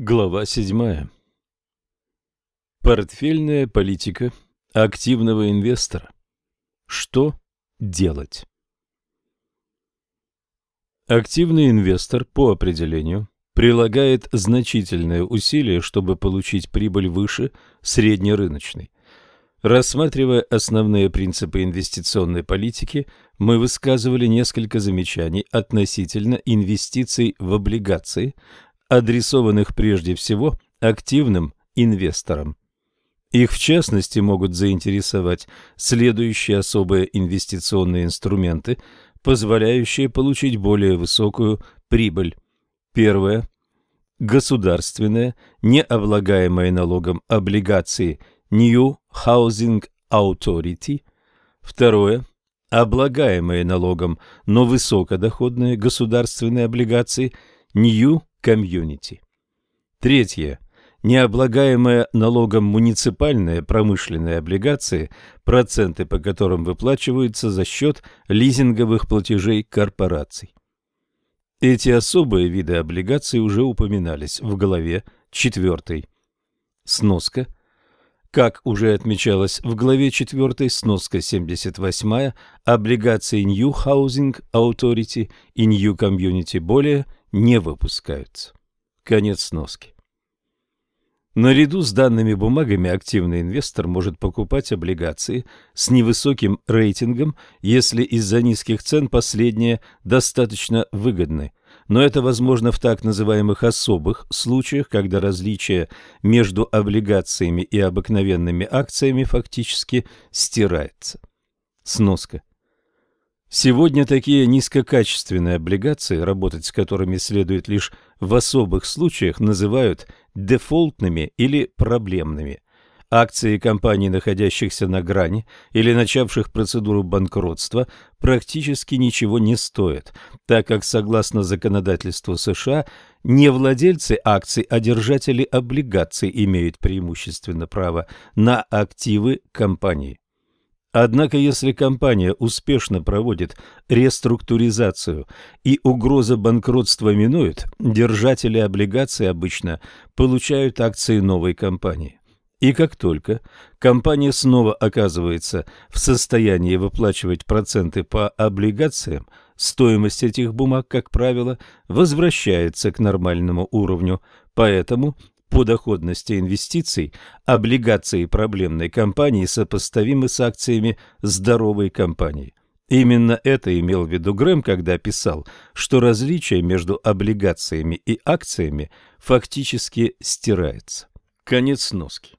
Глава 7. Портфельная политика активного инвестора. Что делать? Активный инвестор по определению прилагает значительные усилия, чтобы получить прибыль выше среднерыночной. Рассматривая основные принципы инвестиционной политики, мы высказывали несколько замечаний относительно инвестиций в облигации, адресованных прежде всего активным инвесторам. Их в частности могут заинтересовать следующие особые инвестиционные инструменты, позволяющие получить более высокую прибыль. Первое. Государственные, не облагаемые налогом облигации New Housing Authority. Второе. Облагаемые налогом, но высокодоходные государственные облигации New комьюнити. Третье. Необлагаемые налогом муниципальные промышленные облигации, проценты по которым выплачиваются за счет лизинговых платежей корпораций. Эти особые виды облигаций уже упоминались в главе 4. Сноска. Как уже отмечалось в главе 4, сноска 78, облигации New Housing Authority и New Community более – не выпускаются. Конец сноски. Наряду с данными бумагами активный инвестор может покупать облигации с невысоким рейтингом, если из-за низких цен последние достаточно выгодны. Но это возможно в так называемых особых случаях, когда различие между облигациями и обыкновенными акциями фактически стирается. Сноска. Сегодня такие низкокачественные облигации, работать с которыми следует лишь в особых случаях, называют дефолтными или проблемными. Акции компаний, находящихся на грани или начавших процедуру банкротства, практически ничего не стоят, так как, согласно законодательству США, не владельцы акций, а держатели облигаций имеют преимущественно право на активы компании. Однако, если компания успешно проводит реструктуризацию и угроза банкротства минует, держатели облигаций обычно получают акции новой компании. И как только компания снова оказывается в состоянии выплачивать проценты по облигациям, стоимость этих бумаг, как правило, возвращается к нормальному уровню, поэтому по доходности инвестиций облигации проблемной компании сопоставимы с акциями здоровой компании. Именно это имел в виду Грэм, когда писал, что различие между облигациями и акциями фактически стирается. Конец сноски.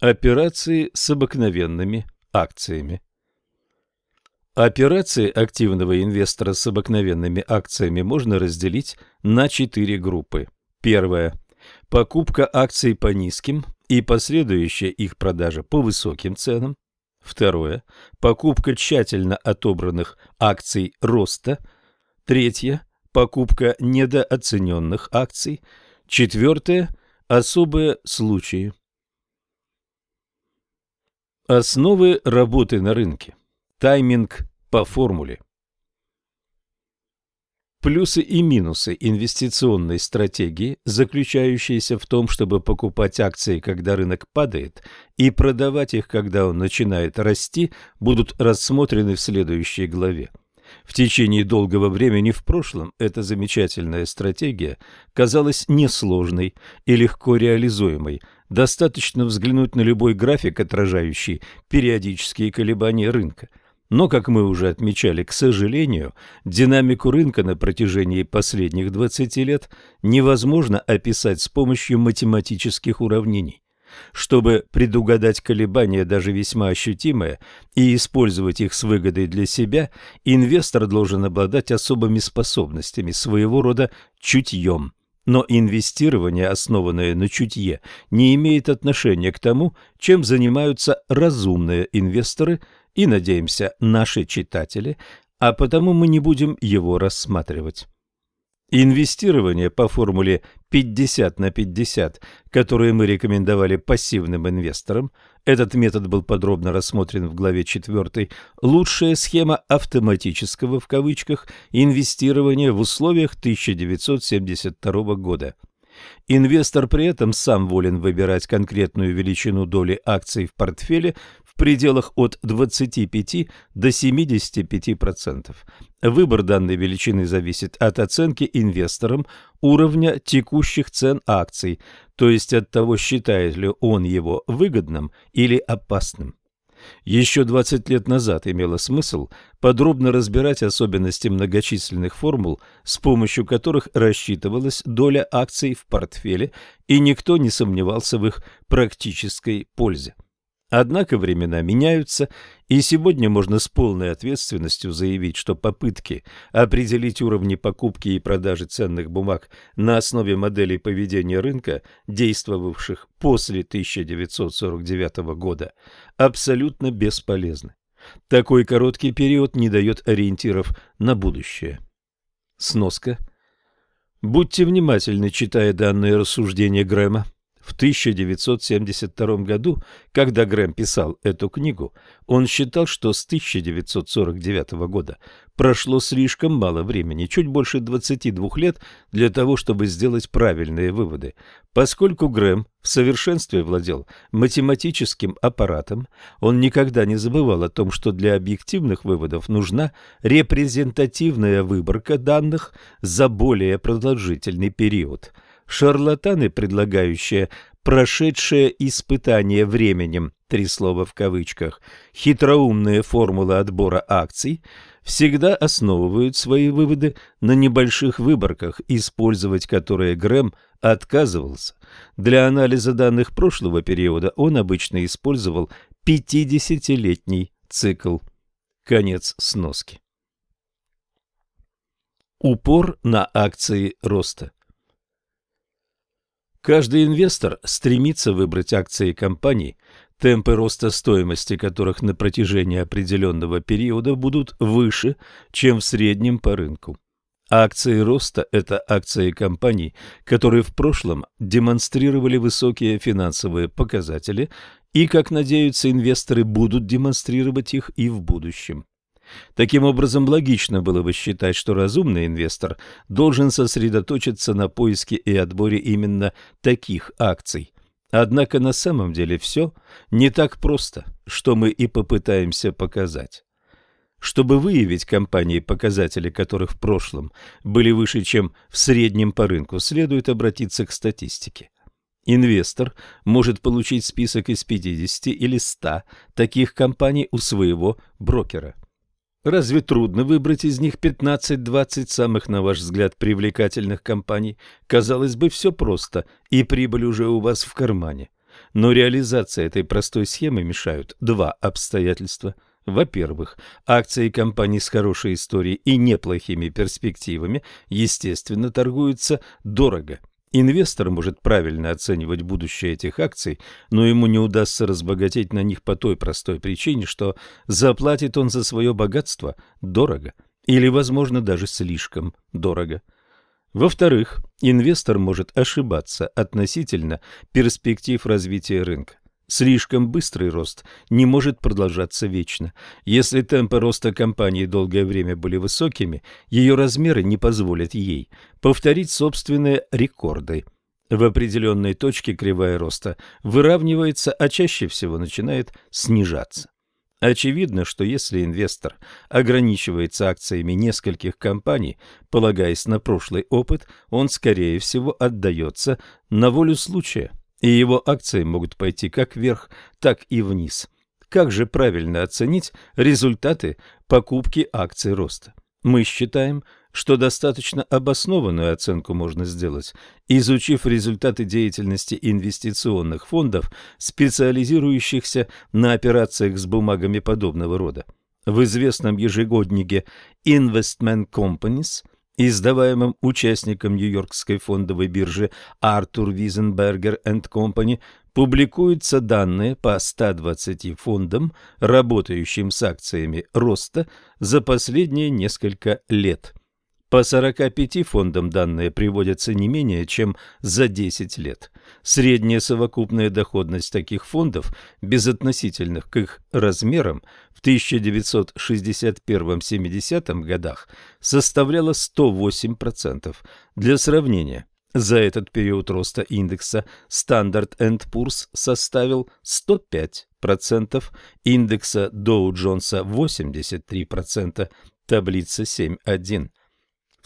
Операции с обыкновенными акциями. Операции активного инвестора с обыкновенными акциями можно разделить на четыре группы. Первая покупка акций по низким и последующая их продажа по высоким ценам. Второе. Покупка тщательно отобранных акций роста. Третье. Покупка недооцененных акций. Четвертое. Особые случаи. Основы работы на рынке. Тайминг по формуле. Плюсы и минусы инвестиционной стратегии, заключающиеся в том, чтобы покупать акции, когда рынок падает, и продавать их, когда он начинает расти, будут рассмотрены в следующей главе. В течение долгого времени в прошлом эта замечательная стратегия казалась несложной и легко реализуемой. Достаточно взглянуть на любой график, отражающий периодические колебания рынка – но, как мы уже отмечали, к сожалению, динамику рынка на протяжении последних 20 лет невозможно описать с помощью математических уравнений. Чтобы предугадать колебания, даже весьма ощутимые, и использовать их с выгодой для себя, инвестор должен обладать особыми способностями, своего рода чутьем. Но инвестирование, основанное на чутье, не имеет отношения к тому, чем занимаются разумные инвесторы – и, надеемся, наши читатели, а потому мы не будем его рассматривать. Инвестирование по формуле 50 на 50, которое мы рекомендовали пассивным инвесторам, этот метод был подробно рассмотрен в главе 4, лучшая схема автоматического в кавычках инвестирования в условиях 1972 года. Инвестор при этом сам волен выбирать конкретную величину доли акций в портфеле пределах от 25 до 75%. Выбор данной величины зависит от оценки инвестором уровня текущих цен акций, то есть от того, считает ли он его выгодным или опасным. Еще 20 лет назад имело смысл подробно разбирать особенности многочисленных формул, с помощью которых рассчитывалась доля акций в портфеле, и никто не сомневался в их практической пользе. Однако времена меняются, и сегодня можно с полной ответственностью заявить, что попытки определить уровни покупки и продажи ценных бумаг на основе моделей поведения рынка, действовавших после 1949 года, абсолютно бесполезны. Такой короткий период не дает ориентиров на будущее. Сноска. Будьте внимательны, читая данные рассуждения Грэма. В 1972 году, когда Грэм писал эту книгу, он считал, что с 1949 года прошло слишком мало времени, чуть больше 22 лет, для того, чтобы сделать правильные выводы. Поскольку Грэм в совершенстве владел математическим аппаратом, он никогда не забывал о том, что для объективных выводов нужна репрезентативная выборка данных за более продолжительный период – Шарлатаны, предлагающие прошедшее испытание временем, три слова в кавычках, хитроумные формулы отбора акций, всегда основывают свои выводы на небольших выборках, использовать которые Грэм отказывался. Для анализа данных прошлого периода он обычно использовал 50-летний цикл. Конец сноски. Упор на акции роста. Каждый инвестор стремится выбрать акции компаний, темпы роста стоимости которых на протяжении определенного периода будут выше, чем в среднем по рынку. Акции роста – это акции компаний, которые в прошлом демонстрировали высокие финансовые показатели и, как надеются инвесторы, будут демонстрировать их и в будущем. Таким образом, логично было бы считать, что разумный инвестор должен сосредоточиться на поиске и отборе именно таких акций. Однако на самом деле все не так просто, что мы и попытаемся показать. Чтобы выявить компании, показатели которых в прошлом были выше, чем в среднем по рынку, следует обратиться к статистике. Инвестор может получить список из 50 или 100 таких компаний у своего брокера. Разве трудно выбрать из них 15-20 самых, на ваш взгляд, привлекательных компаний? Казалось бы, все просто, и прибыль уже у вас в кармане. Но реализация этой простой схемы мешают два обстоятельства. Во-первых, акции компаний с хорошей историей и неплохими перспективами, естественно, торгуются дорого – Инвестор может правильно оценивать будущее этих акций, но ему не удастся разбогатеть на них по той простой причине, что заплатит он за свое богатство дорого или, возможно, даже слишком дорого. Во-вторых, инвестор может ошибаться относительно перспектив развития рынка. Слишком быстрый рост не может продолжаться вечно. Если темпы роста компании долгое время были высокими, ее размеры не позволят ей повторить собственные рекорды. В определенной точке кривая роста выравнивается, а чаще всего начинает снижаться. Очевидно, что если инвестор ограничивается акциями нескольких компаний, полагаясь на прошлый опыт, он, скорее всего, отдается на волю случая и его акции могут пойти как вверх, так и вниз. Как же правильно оценить результаты покупки акций роста? Мы считаем, что достаточно обоснованную оценку можно сделать, изучив результаты деятельности инвестиционных фондов, специализирующихся на операциях с бумагами подобного рода. В известном ежегоднике Investment Companies – издаваемым участником Нью-Йоркской фондовой биржи Артур Визенбергер энд Компани, публикуются данные по 120 фондам, работающим с акциями роста за последние несколько лет. По 45 фондам данные приводятся не менее чем за 10 лет. Средняя совокупная доходность таких фондов, безотносительных к их размерам, в 1961-70 годах составляла 108%. Для сравнения, За этот период роста индекса Standard Poor's составил 105%, индекса Jones 83%, таблица 7.1.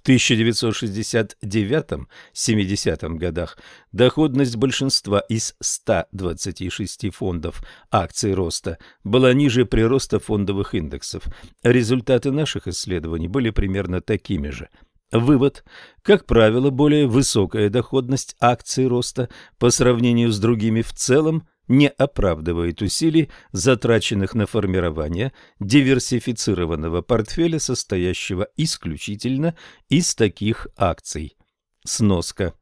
В 1969-70 годах доходность большинства из 126 фондов акций роста была ниже прироста фондовых индексов. Результаты наших исследований были примерно такими же – Вывод. Как правило, более высокая доходность акций роста по сравнению с другими в целом не оправдывает усилий, затраченных на формирование диверсифицированного портфеля, состоящего исключительно из таких акций. Сноска.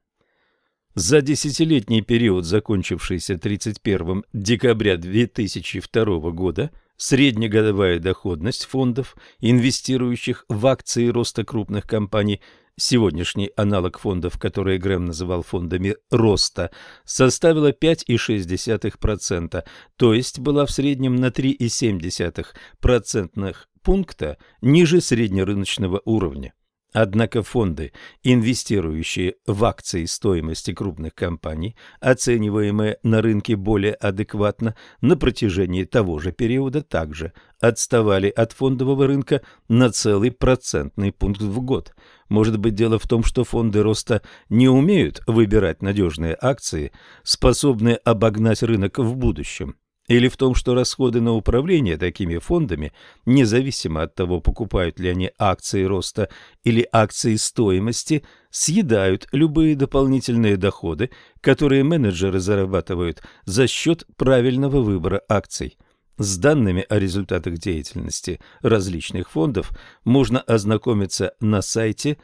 За десятилетний период, закончившийся 31 декабря 2002 года, Среднегодовая доходность фондов, инвестирующих в акции роста крупных компаний, сегодняшний аналог фондов, которые Грэм называл фондами роста, составила 5,6%, то есть была в среднем на 3,7% пункта ниже среднерыночного уровня. Однако фонды, инвестирующие в акции стоимости крупных компаний, оцениваемые на рынке более адекватно, на протяжении того же периода также отставали от фондового рынка на целый процентный пункт в год. Может быть, дело в том, что фонды роста не умеют выбирать надежные акции, способные обогнать рынок в будущем. Или в том, что расходы на управление такими фондами, независимо от того, покупают ли они акции роста или акции стоимости, съедают любые дополнительные доходы, которые менеджеры зарабатывают за счет правильного выбора акций. С данными о результатах деятельности различных фондов можно ознакомиться на сайте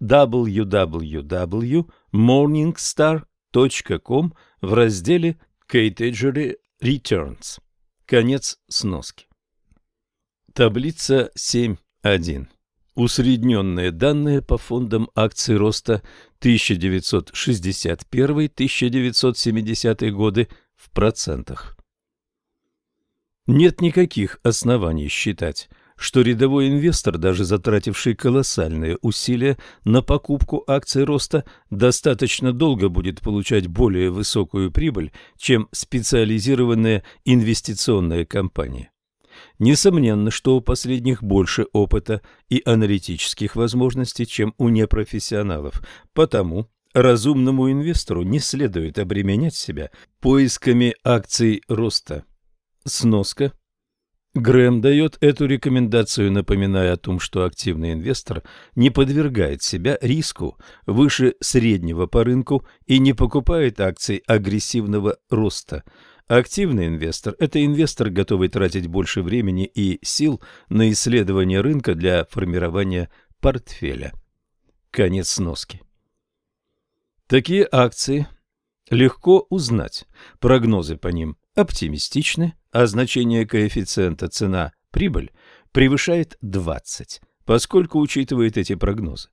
www.morningstar.com в разделе Category Returns. Конец сноски. Таблица 7.1. Усредненные данные по фондам акций роста 1961-1970 годы в процентах. Нет никаких оснований считать, что рядовой инвестор, даже затративший колоссальные усилия на покупку акций роста, достаточно долго будет получать более высокую прибыль, чем специализированные инвестиционные компании. Несомненно, что у последних больше опыта и аналитических возможностей, чем у непрофессионалов, потому разумному инвестору не следует обременять себя поисками акций роста. Сноска Грэм дает эту рекомендацию, напоминая о том, что активный инвестор не подвергает себя риску выше среднего по рынку и не покупает акции агрессивного роста. Активный инвестор – это инвестор, готовый тратить больше времени и сил на исследование рынка для формирования портфеля. Конец сноски. Такие акции легко узнать, прогнозы по ним оптимистичны, а значение коэффициента цена-прибыль превышает 20, поскольку учитывает эти прогнозы.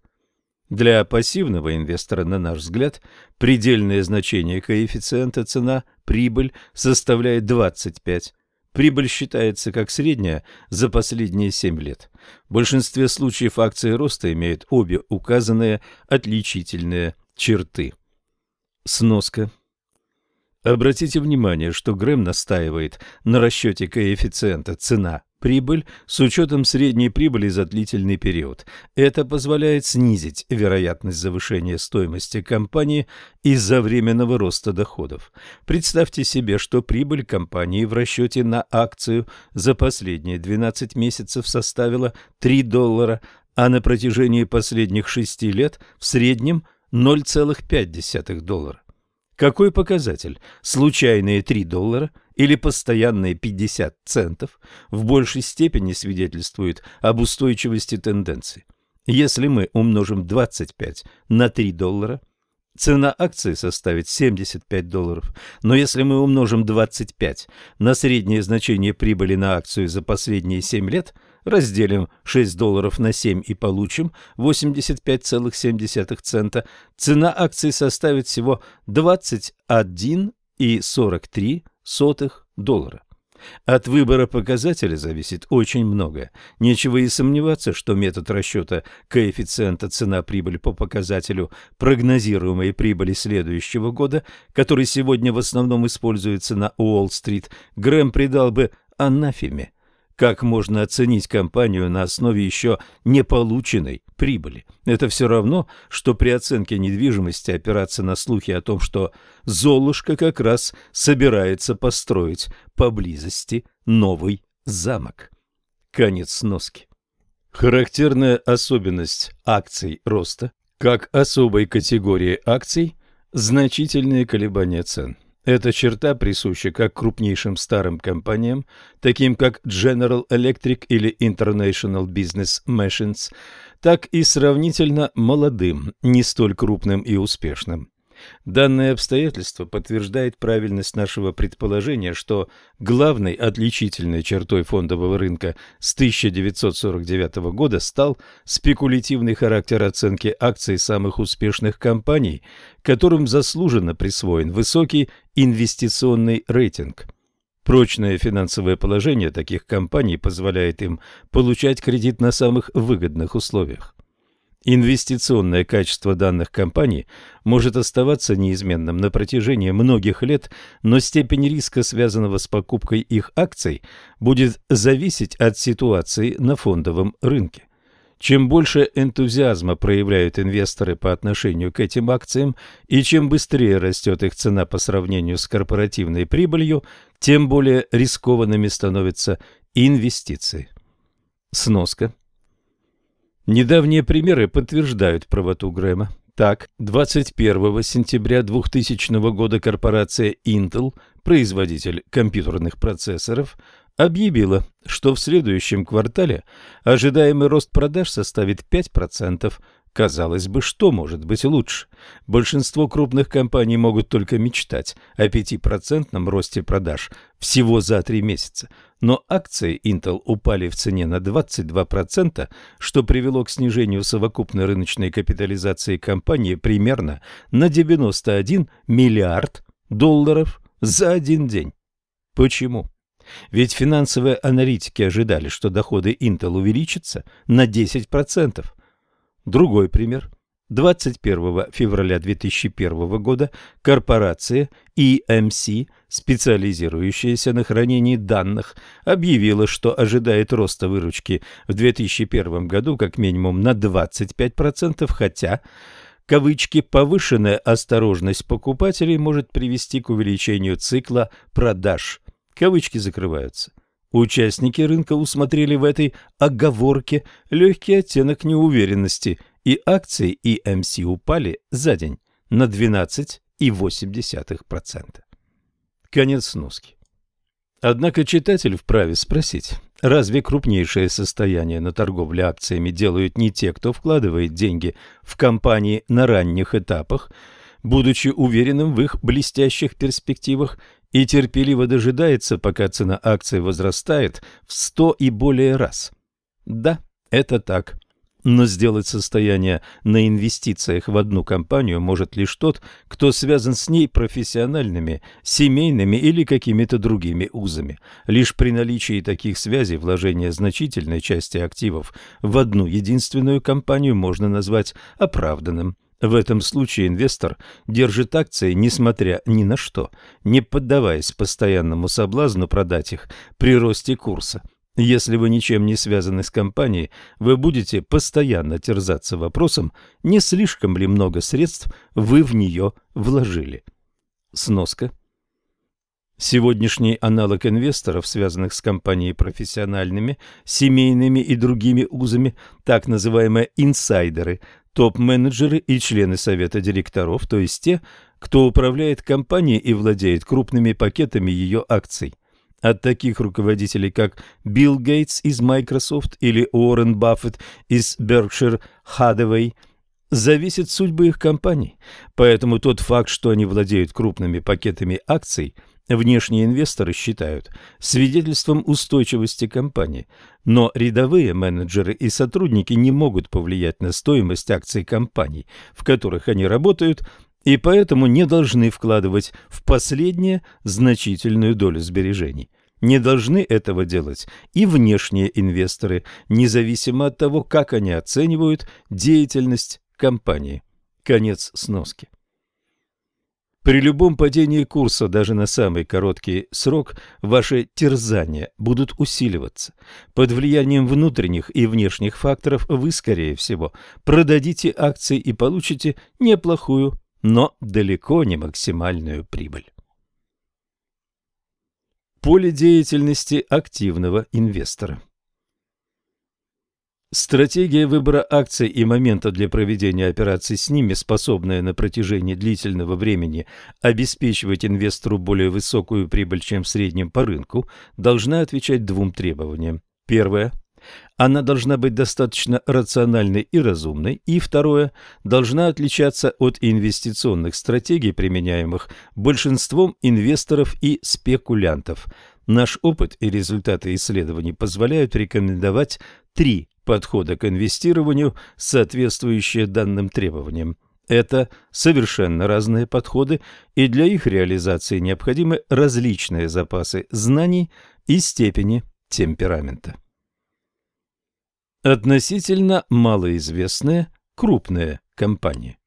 Для пассивного инвестора, на наш взгляд, предельное значение коэффициента цена-прибыль составляет 25. Прибыль считается как средняя за последние 7 лет. В большинстве случаев акции роста имеют обе указанные отличительные черты. Сноска Обратите внимание, что Грэм настаивает на расчете коэффициента цена-прибыль с учетом средней прибыли за длительный период. Это позволяет снизить вероятность завышения стоимости компании из-за временного роста доходов. Представьте себе, что прибыль компании в расчете на акцию за последние 12 месяцев составила 3 доллара, а на протяжении последних 6 лет в среднем 0,5 доллара. Какой показатель? Случайные 3 доллара или постоянные 50 центов в большей степени свидетельствуют об устойчивости тенденции. Если мы умножим 25 на 3 доллара, цена акции составит 75 долларов. Но если мы умножим 25 на среднее значение прибыли на акцию за последние 7 лет – разделим 6 долларов на 7 и получим 85,7 цента, цена акции составит всего 21,43 доллара. От выбора показателя зависит очень многое. Нечего и сомневаться, что метод расчета коэффициента цена-прибыль по показателю прогнозируемой прибыли следующего года, который сегодня в основном используется на Уолл-стрит, Грэм придал бы анафеме. Как можно оценить компанию на основе еще не полученной прибыли? Это все равно, что при оценке недвижимости опираться на слухи о том, что Золушка как раз собирается построить поблизости новый замок. Конец сноски. Характерная особенность акций роста, как особой категории акций, значительные колебания цен. Эта черта присуща как крупнейшим старым компаниям, таким как General Electric или International Business Machines, так и сравнительно молодым, не столь крупным и успешным. Данное обстоятельство подтверждает правильность нашего предположения, что главной отличительной чертой фондового рынка с 1949 года стал спекулятивный характер оценки акций самых успешных компаний, которым заслуженно присвоен высокий инвестиционный рейтинг. Прочное финансовое положение таких компаний позволяет им получать кредит на самых выгодных условиях. Инвестиционное качество данных компаний может оставаться неизменным на протяжении многих лет, но степень риска, связанного с покупкой их акций, будет зависеть от ситуации на фондовом рынке. Чем больше энтузиазма проявляют инвесторы по отношению к этим акциям и чем быстрее растет их цена по сравнению с корпоративной прибылью, тем более рискованными становятся инвестиции. Сноска. Недавние примеры подтверждают правоту Грэма. Так, 21 сентября 2000 года корпорация Intel, производитель компьютерных процессоров, объявила, что в следующем квартале ожидаемый рост продаж составит 5%, Казалось бы, что может быть лучше? Большинство крупных компаний могут только мечтать о 5% росте продаж всего за три месяца, но акции Intel упали в цене на 22%, что привело к снижению совокупной рыночной капитализации компании примерно на 91 миллиард долларов за один день. Почему? Ведь финансовые аналитики ожидали, что доходы Intel увеличатся на 10%. Другой пример. 21 февраля 2001 года корпорация EMC, специализирующаяся на хранении данных, объявила, что ожидает роста выручки в 2001 году как минимум на 25%, хотя кавычки «повышенная осторожность покупателей может привести к увеличению цикла продаж». Кавычки закрываются. Участники рынка усмотрели в этой оговорке легкий оттенок неуверенности, и акции EMC упали за день на 12,8%. Конец сноски. Однако читатель вправе спросить, разве крупнейшее состояние на торговле акциями делают не те, кто вкладывает деньги в компании на ранних этапах, будучи уверенным в их блестящих перспективах и терпеливо дожидается, пока цена акций возрастает в 100 и более раз. Да, это так. Но сделать состояние на инвестициях в одну компанию может лишь тот, кто связан с ней профессиональными, семейными или какими-то другими узами. Лишь при наличии таких связей вложение значительной части активов в одну единственную компанию можно назвать оправданным. В этом случае инвестор держит акции, несмотря ни на что, не поддаваясь постоянному соблазну продать их при росте курса. Если вы ничем не связаны с компанией, вы будете постоянно терзаться вопросом, не слишком ли много средств вы в нее вложили. Сноска. Сегодняшний аналог инвесторов, связанных с компанией профессиональными, семейными и другими узами, так называемые инсайдеры, топ-менеджеры и члены совета директоров, то есть те, кто управляет компанией и владеет крупными пакетами ее акций. От таких руководителей, как Билл Гейтс из Microsoft или Уоррен Баффет из Berkshire Hathaway, зависит судьба их компаний. Поэтому тот факт, что они владеют крупными пакетами акций – внешние инвесторы считают свидетельством устойчивости компании, но рядовые менеджеры и сотрудники не могут повлиять на стоимость акций компаний, в которых они работают, и поэтому не должны вкладывать в последнее значительную долю сбережений. Не должны этого делать и внешние инвесторы, независимо от того, как они оценивают деятельность компании. Конец сноски. При любом падении курса, даже на самый короткий срок, ваши терзания будут усиливаться. Под влиянием внутренних и внешних факторов вы, скорее всего, продадите акции и получите неплохую, но далеко не максимальную прибыль. Поле деятельности активного инвестора Стратегия выбора акций и момента для проведения операций с ними, способная на протяжении длительного времени обеспечивать инвестору более высокую прибыль, чем в среднем по рынку, должна отвечать двум требованиям. Первое. Она должна быть достаточно рациональной и разумной. И второе. Должна отличаться от инвестиционных стратегий, применяемых большинством инвесторов и спекулянтов. Наш опыт и результаты исследований позволяют рекомендовать три подхода к инвестированию, соответствующие данным требованиям. Это совершенно разные подходы, и для их реализации необходимы различные запасы знаний и степени темперамента. Относительно малоизвестные крупные компании.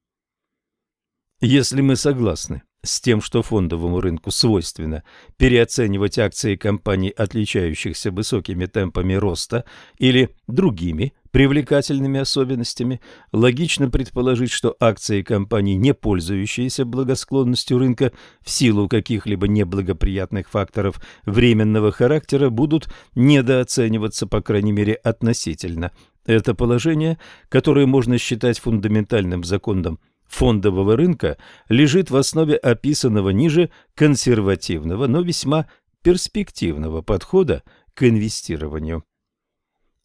Если мы согласны с тем, что фондовому рынку свойственно переоценивать акции компаний, отличающихся высокими темпами роста или другими привлекательными особенностями, логично предположить, что акции компаний, не пользующиеся благосклонностью рынка в силу каких-либо неблагоприятных факторов временного характера, будут недооцениваться, по крайней мере, относительно. Это положение, которое можно считать фундаментальным законом фондового рынка лежит в основе описанного ниже консервативного, но весьма перспективного подхода к инвестированию.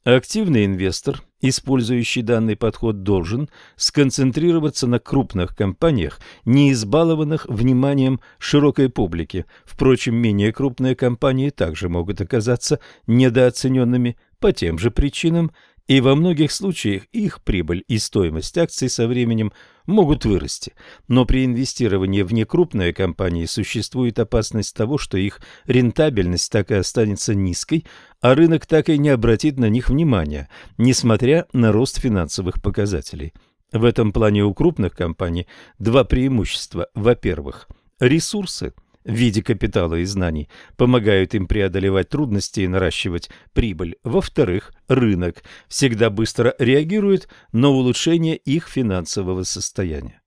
Активный инвестор, использующий данный подход, должен сконцентрироваться на крупных компаниях, не избалованных вниманием широкой публики. Впрочем, менее крупные компании также могут оказаться недооцененными по тем же причинам, и во многих случаях их прибыль и стоимость акций со временем могут вырасти. Но при инвестировании в некрупные компании существует опасность того, что их рентабельность так и останется низкой, а рынок так и не обратит на них внимания, несмотря на рост финансовых показателей. В этом плане у крупных компаний два преимущества. Во-первых, ресурсы – в виде капитала и знаний помогают им преодолевать трудности и наращивать прибыль. Во-вторых, рынок всегда быстро реагирует на улучшение их финансового состояния.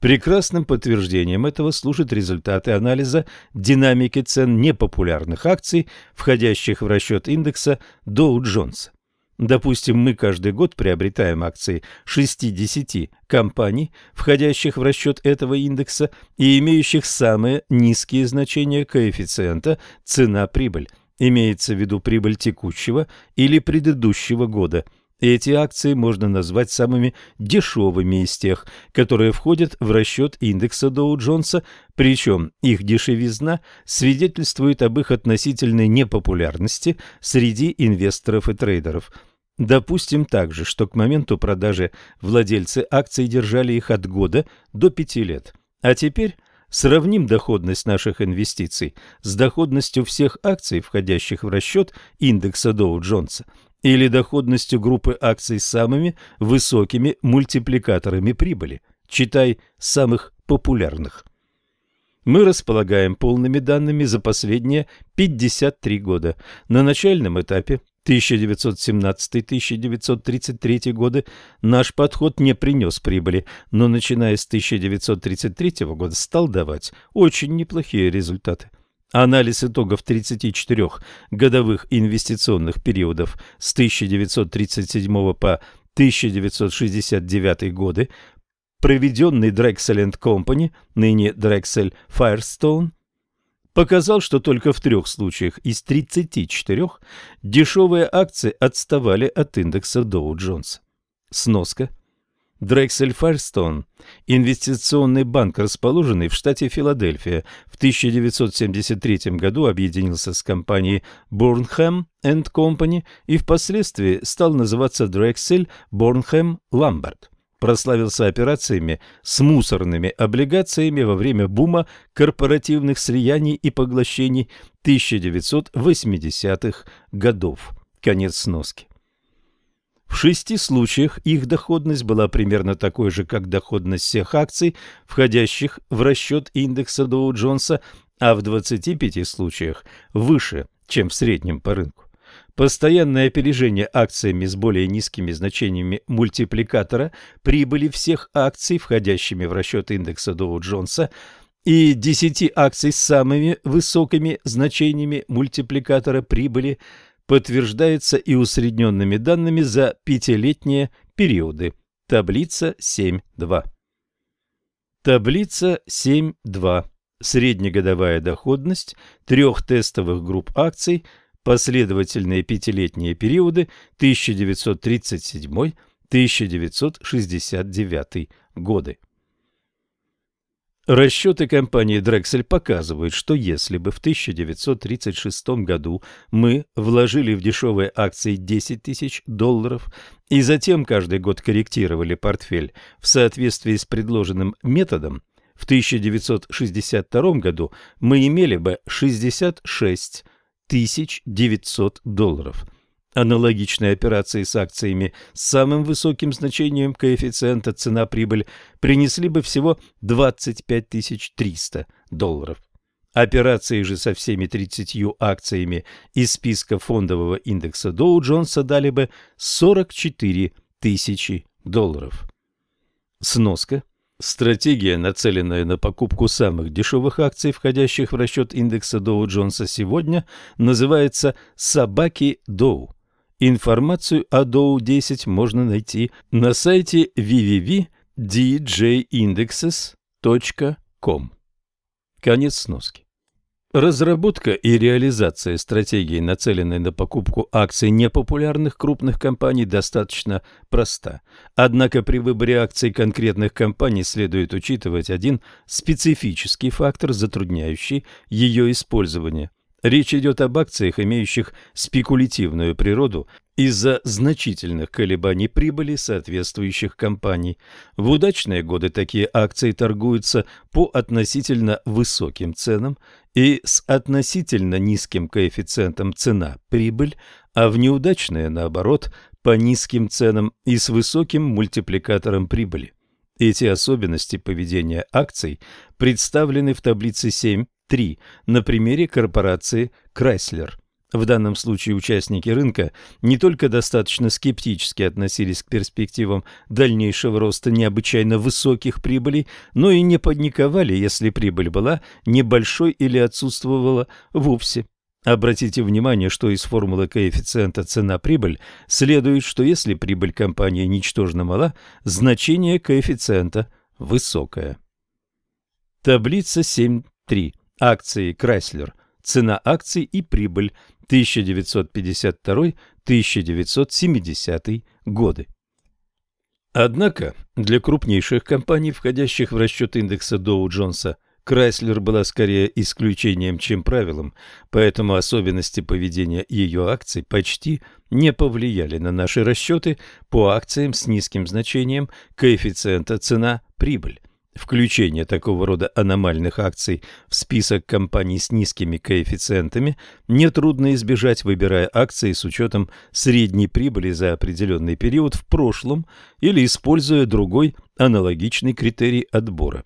Прекрасным подтверждением этого служат результаты анализа динамики цен непопулярных акций, входящих в расчет индекса Доу-Джонса. Допустим, мы каждый год приобретаем акции 60 компаний, входящих в расчет этого индекса и имеющих самые низкие значения коэффициента цена-прибыль. Имеется в виду прибыль текущего или предыдущего года. Эти акции можно назвать самыми дешевыми из тех, которые входят в расчет индекса Доу-Джонса, причем их дешевизна свидетельствует об их относительной непопулярности среди инвесторов и трейдеров – Допустим также, что к моменту продажи владельцы акций держали их от года до пяти лет. А теперь сравним доходность наших инвестиций с доходностью всех акций, входящих в расчет индекса Доу-Джонса, или доходностью группы акций с самыми высокими мультипликаторами прибыли, читай самых популярных. Мы располагаем полными данными за последние 53 года. На начальном этапе 1917-1933 годы наш подход не принес прибыли, но начиная с 1933 года стал давать очень неплохие результаты. Анализ итогов 34 годовых инвестиционных периодов с 1937 по 1969 годы, проведенный Drexel Company, ныне Drexel Firestone, показал, что только в трех случаях из 34 дешевые акции отставали от индекса Доу-Джонса. Сноска. Drexel Firestone – инвестиционный банк, расположенный в штате Филадельфия, в 1973 году объединился с компанией Burnham Company и впоследствии стал называться Drexel Burnham Lambert. Прославился операциями с мусорными облигациями во время бума корпоративных слияний и поглощений 1980-х годов. Конец сноски. В шести случаях их доходность была примерно такой же, как доходность всех акций, входящих в расчет индекса Доу-Джонса, а в 25 случаях выше, чем в среднем по рынку. Постоянное опережение акциями с более низкими значениями мультипликатора прибыли всех акций, входящими в расчет индекса Доу-Джонса, и 10 акций с самыми высокими значениями мультипликатора прибыли подтверждается и усредненными данными за пятилетние периоды. Таблица 7.2. Таблица 7.2. Среднегодовая доходность трех тестовых групп акций – последовательные пятилетние периоды 1937-1969 годы. Расчеты компании Drexel показывают, что если бы в 1936 году мы вложили в дешевые акции 10 тысяч долларов и затем каждый год корректировали портфель в соответствии с предложенным методом, в 1962 году мы имели бы 66 900 долларов. Аналогичные операции с акциями с самым высоким значением коэффициента цена-прибыль принесли бы всего 25 300 долларов. Операции же со всеми 30 акциями из списка фондового индекса Доу-Джонса дали бы 44 тысячи долларов. Сноска Стратегия, нацеленная на покупку самых дешевых акций, входящих в расчет индекса Доу-Джонса сегодня, называется «Собаки Доу». Информацию о Доу-10 можно найти на сайте www.djindexes.com. Конец сноски. Разработка и реализация стратегии, нацеленной на покупку акций непопулярных крупных компаний, достаточно проста. Однако при выборе акций конкретных компаний следует учитывать один специфический фактор, затрудняющий ее использование. Речь идет об акциях, имеющих спекулятивную природу из-за значительных колебаний прибыли соответствующих компаний. В удачные годы такие акции торгуются по относительно высоким ценам и с относительно низким коэффициентом цена-прибыль, а в неудачные, наоборот, по низким ценам и с высоким мультипликатором прибыли. Эти особенности поведения акций представлены в таблице 7 3 на примере корпорации Chrysler. В данном случае участники рынка не только достаточно скептически относились к перспективам дальнейшего роста необычайно высоких прибылей, но и не паниковали, если прибыль была небольшой или отсутствовала вовсе. Обратите внимание, что из формулы коэффициента цена-прибыль следует, что если прибыль компании ничтожно мала, значение коэффициента высокое. Таблица 7.3 акции Chrysler, цена акций и прибыль 1952-1970 годы. Однако для крупнейших компаний, входящих в расчет индекса Доу-Джонса, Chrysler была скорее исключением, чем правилом, поэтому особенности поведения ее акций почти не повлияли на наши расчеты по акциям с низким значением коэффициента цена-прибыль. Включение такого рода аномальных акций в список компаний с низкими коэффициентами нетрудно избежать, выбирая акции с учетом средней прибыли за определенный период в прошлом или используя другой аналогичный критерий отбора.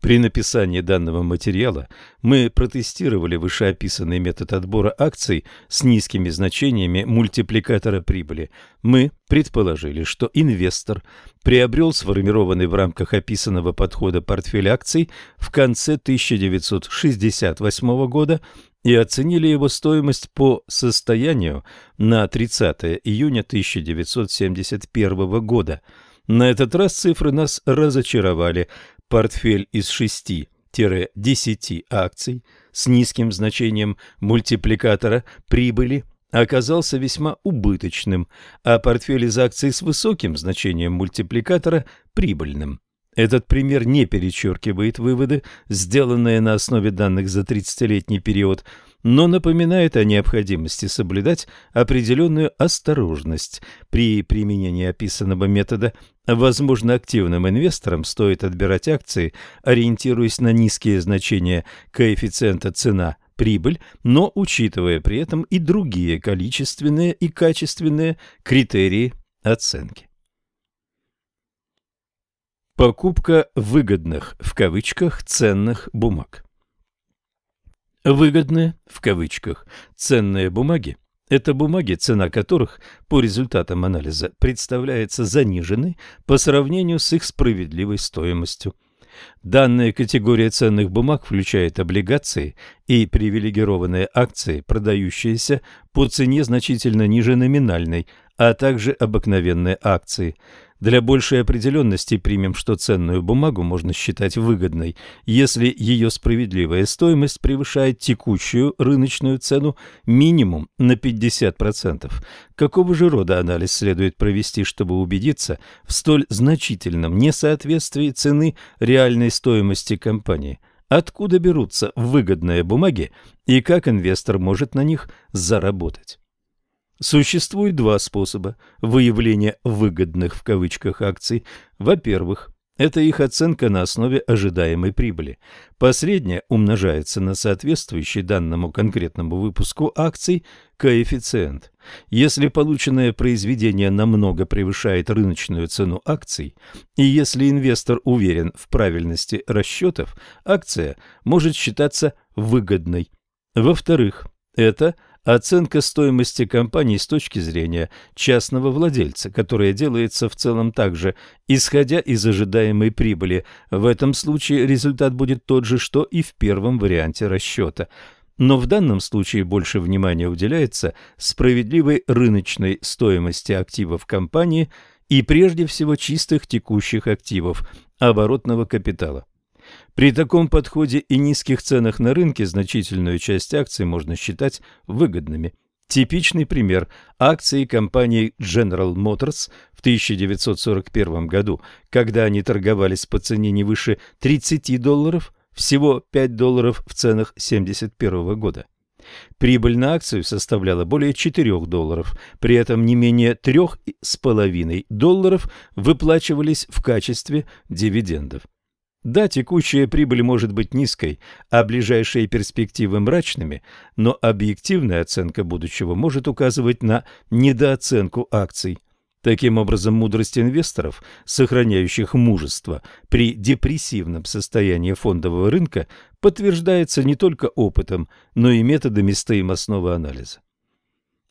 При написании данного материала мы протестировали вышеописанный метод отбора акций с низкими значениями мультипликатора прибыли. Мы предположили, что инвестор приобрел сформированный в рамках описанного подхода портфель акций в конце 1968 года и оценили его стоимость по состоянию на 30 июня 1971 года. На этот раз цифры нас разочаровали – портфель из 6-10 акций с низким значением мультипликатора прибыли оказался весьма убыточным, а портфель из акций с высоким значением мультипликатора – прибыльным. Этот пример не перечеркивает выводы, сделанные на основе данных за 30-летний период, но напоминает о необходимости соблюдать определенную осторожность при применении описанного метода. Возможно, активным инвесторам стоит отбирать акции, ориентируясь на низкие значения коэффициента цена-прибыль, но учитывая при этом и другие количественные и качественные критерии оценки. Покупка выгодных в кавычках ценных бумаг. Выгодные в кавычках ценные бумаги – это бумаги, цена которых по результатам анализа представляется заниженной по сравнению с их справедливой стоимостью. Данная категория ценных бумаг включает облигации и привилегированные акции, продающиеся по цене значительно ниже номинальной, а также обыкновенные акции – для большей определенности примем, что ценную бумагу можно считать выгодной, если ее справедливая стоимость превышает текущую рыночную цену минимум на 50%. Какого же рода анализ следует провести, чтобы убедиться в столь значительном несоответствии цены реальной стоимости компании? Откуда берутся выгодные бумаги и как инвестор может на них заработать? Существует два способа выявления «выгодных» в кавычках акций. Во-первых, это их оценка на основе ожидаемой прибыли. Последняя умножается на соответствующий данному конкретному выпуску акций коэффициент. Если полученное произведение намного превышает рыночную цену акций, и если инвестор уверен в правильности расчетов, акция может считаться выгодной. Во-вторых, это Оценка стоимости компании с точки зрения частного владельца, которая делается в целом также, исходя из ожидаемой прибыли. В этом случае результат будет тот же, что и в первом варианте расчета. Но в данном случае больше внимания уделяется справедливой рыночной стоимости активов компании и прежде всего чистых текущих активов оборотного капитала. При таком подходе и низких ценах на рынке значительную часть акций можно считать выгодными. Типичный пример – акции компании General Motors в 1941 году, когда они торговались по цене не выше 30 долларов, всего 5 долларов в ценах 1971 года. Прибыль на акцию составляла более 4 долларов, при этом не менее 3,5 долларов выплачивались в качестве дивидендов. Да, текущая прибыль может быть низкой, а ближайшие перспективы мрачными, но объективная оценка будущего может указывать на недооценку акций. Таким образом, мудрость инвесторов, сохраняющих мужество при депрессивном состоянии фондового рынка, подтверждается не только опытом, но и методами стоимостного анализа.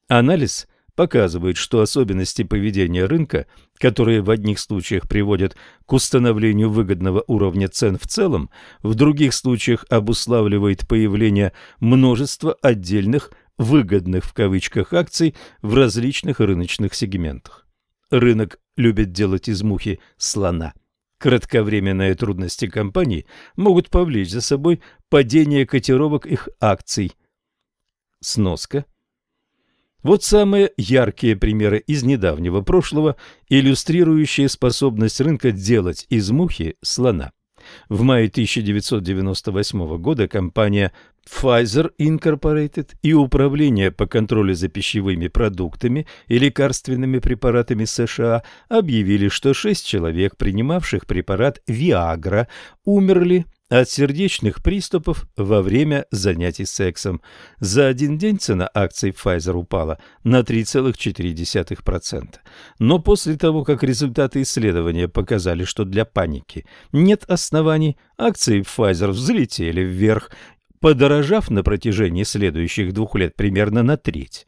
Анализ показывает, что особенности поведения рынка, которые в одних случаях приводят к установлению выгодного уровня цен в целом, в других случаях обуславливает появление множества отдельных «выгодных» в кавычках акций в различных рыночных сегментах. Рынок любит делать из мухи слона. Кратковременные трудности компаний могут повлечь за собой падение котировок их акций. Сноска – вот самые яркие примеры из недавнего прошлого, иллюстрирующие способность рынка делать из мухи слона. В мае 1998 года компания Pfizer Incorporated и Управление по контролю за пищевыми продуктами и лекарственными препаратами США объявили, что шесть человек, принимавших препарат Viagra, умерли от сердечных приступов во время занятий сексом. За один день цена акций Pfizer упала на 3,4%. Но после того, как результаты исследования показали, что для паники нет оснований, акции Pfizer взлетели вверх, подорожав на протяжении следующих двух лет примерно на треть.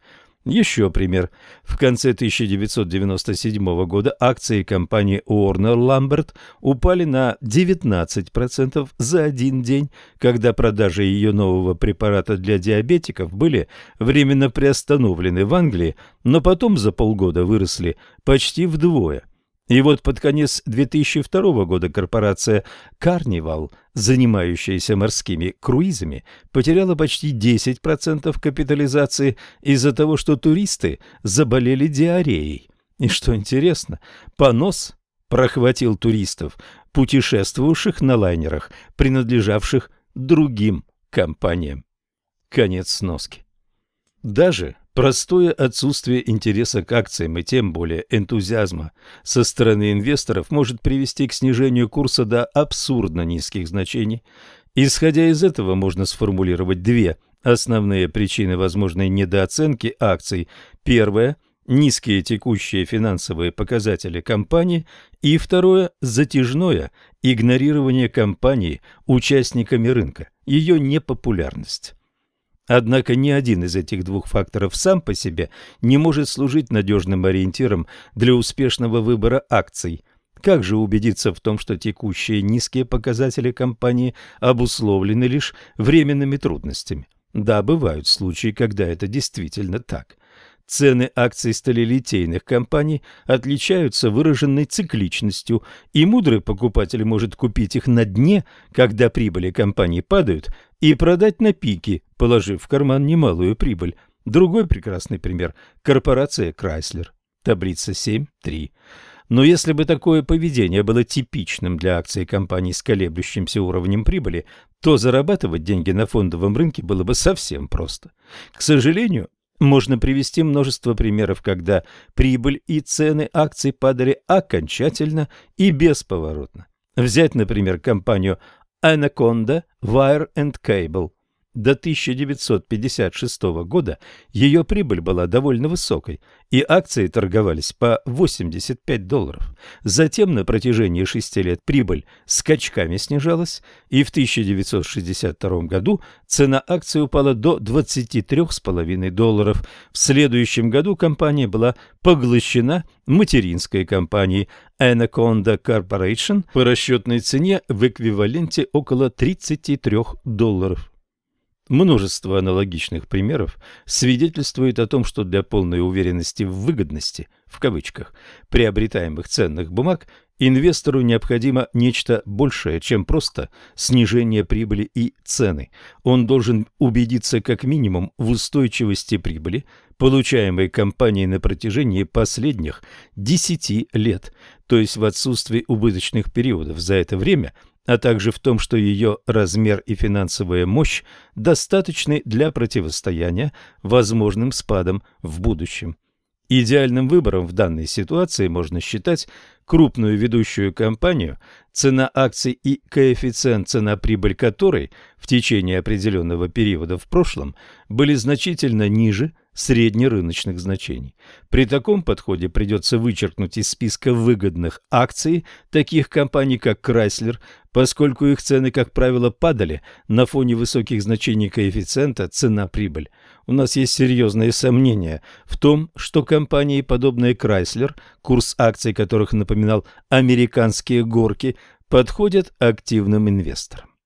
Еще пример. В конце 1997 года акции компании Warner Lambert упали на 19% за один день, когда продажи ее нового препарата для диабетиков были временно приостановлены в Англии, но потом за полгода выросли почти вдвое – и вот под конец 2002 года корпорация Carnival, занимающаяся морскими круизами, потеряла почти 10% капитализации из-за того, что туристы заболели диареей. И что интересно, понос прохватил туристов, путешествовавших на лайнерах, принадлежавших другим компаниям. Конец сноски. Даже простое отсутствие интереса к акциям и тем более энтузиазма со стороны инвесторов может привести к снижению курса до абсурдно низких значений. Исходя из этого можно сформулировать две основные причины возможной недооценки акций. Первое – низкие текущие финансовые показатели компании и второе – затяжное игнорирование компании участниками рынка, ее непопулярность. Однако ни один из этих двух факторов сам по себе не может служить надежным ориентиром для успешного выбора акций. Как же убедиться в том, что текущие низкие показатели компании обусловлены лишь временными трудностями? Да, бывают случаи, когда это действительно так. Цены акций сталелитейных компаний отличаются выраженной цикличностью, и мудрый покупатель может купить их на дне, когда прибыли компании падают, и продать на пике, положив в карман немалую прибыль. Другой прекрасный пример – корпорация Chrysler. Таблица 7.3. Но если бы такое поведение было типичным для акций компаний с колеблющимся уровнем прибыли, то зарабатывать деньги на фондовом рынке было бы совсем просто. К сожалению, можно привести множество примеров, когда прибыль и цены акций падали окончательно и бесповоротно. Взять, например, компанию Anaconda Wire and Cable. До 1956 года ее прибыль была довольно высокой, и акции торговались по 85 долларов. Затем на протяжении шести лет прибыль скачками снижалась, и в 1962 году цена акций упала до 23,5 долларов. В следующем году компания была поглощена материнской компанией Anaconda Corporation по расчетной цене в эквиваленте около 33 долларов. Множество аналогичных примеров свидетельствует о том, что для полной уверенности в выгодности, в кавычках, приобретаемых ценных бумаг, инвестору необходимо нечто большее, чем просто снижение прибыли и цены. Он должен убедиться как минимум в устойчивости прибыли, получаемой компанией на протяжении последних 10 лет, то есть в отсутствии убыточных периодов за это время – а также в том, что ее размер и финансовая мощь достаточны для противостояния возможным спадам в будущем. Идеальным выбором в данной ситуации можно считать крупную ведущую компанию, цена акций и коэффициент цена-прибыль которой в течение определенного периода в прошлом были значительно ниже среднерыночных значений. При таком подходе придется вычеркнуть из списка выгодных акций таких компаний, как Chrysler, поскольку их цены, как правило, падали на фоне высоких значений коэффициента цена-прибыль. У нас есть серьезные сомнения в том, что компании, подобные Chrysler, курс акций которых напоминал американские горки, подходят активным инвесторам.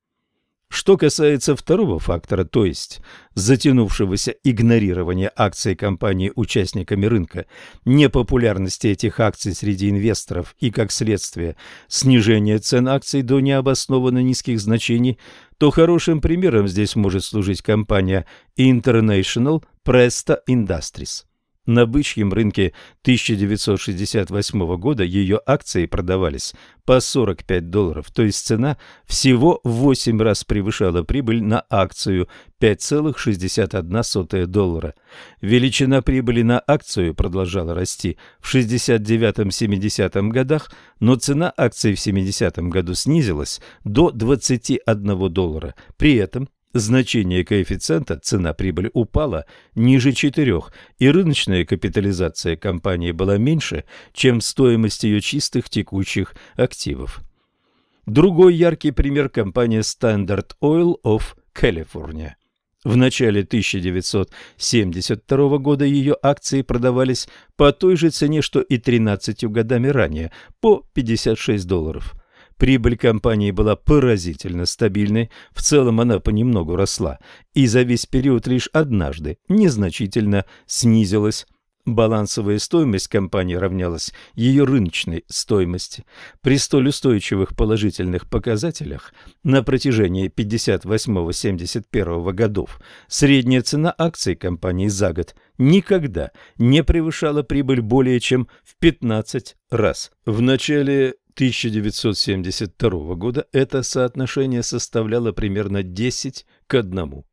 Что касается второго фактора, то есть затянувшегося игнорирования акций компании участниками рынка, непопулярности этих акций среди инвесторов и, как следствие, снижения цен акций до необоснованно низких значений, то хорошим примером здесь может служить компания International Presta Industries. На бычьем рынке 1968 года ее акции продавались по 45 долларов, то есть цена всего в 8 раз превышала прибыль на акцию 5,61 доллара. Величина прибыли на акцию продолжала расти в 69-70 годах, но цена акций в 70 году снизилась до 21 доллара. При этом Значение коэффициента цена-прибыль упала ниже 4, и рыночная капитализация компании была меньше, чем стоимость ее чистых текущих активов. Другой яркий пример – компания Standard Oil of California. В начале 1972 года ее акции продавались по той же цене, что и 13 годами ранее, по 56 долларов. Прибыль компании была поразительно стабильной, в целом она понемногу росла, и за весь период лишь однажды незначительно снизилась. Балансовая стоимость компании равнялась ее рыночной стоимости. При столь устойчивых положительных показателях на протяжении 58-71 годов средняя цена акций компании за год никогда не превышала прибыль более чем в 15 раз. В начале 1972 года это соотношение составляло примерно 10 к 1.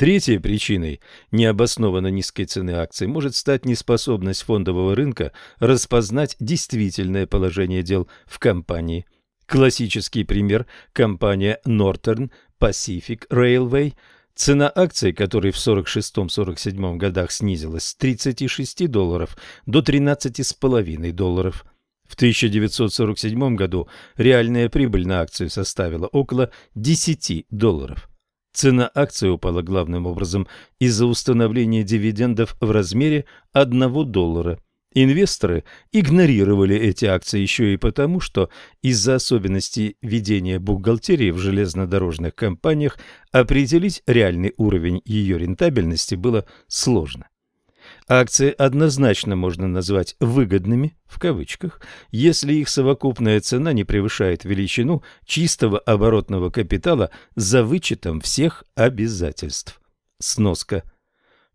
Третьей причиной необоснованно низкой цены акций может стать неспособность фондового рынка распознать действительное положение дел в компании. Классический пример – компания Northern Pacific Railway, цена акций которой в 1946-1947 годах снизилась с 36 долларов до 13,5 долларов. В 1947 году реальная прибыль на акцию составила около 10 долларов. Цена акции упала главным образом из-за установления дивидендов в размере 1 доллара. Инвесторы игнорировали эти акции еще и потому, что из-за особенностей ведения бухгалтерии в железнодорожных компаниях определить реальный уровень ее рентабельности было сложно. Акции однозначно можно назвать «выгодными» в кавычках, если их совокупная цена не превышает величину чистого оборотного капитала за вычетом всех обязательств. Сноска.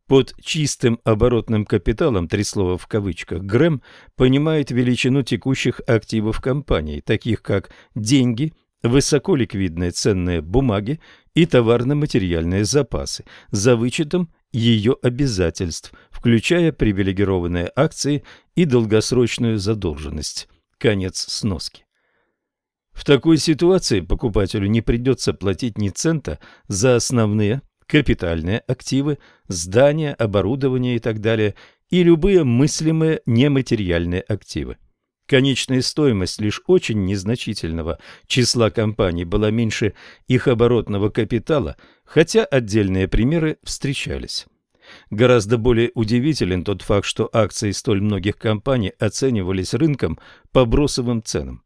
Под чистым оборотным капиталом, три слова в кавычках, Грэм понимает величину текущих активов компании, таких как деньги, высоколиквидные ценные бумаги и товарно-материальные запасы, за вычетом ее обязательств, включая привилегированные акции и долгосрочную задолженность. Конец сноски. В такой ситуации покупателю не придется платить ни цента за основные капитальные активы, здания, оборудование и так далее, и любые мыслимые нематериальные активы. Конечная стоимость лишь очень незначительного числа компаний была меньше их оборотного капитала, хотя отдельные примеры встречались. Гораздо более удивителен тот факт, что акции столь многих компаний оценивались рынком по бросовым ценам.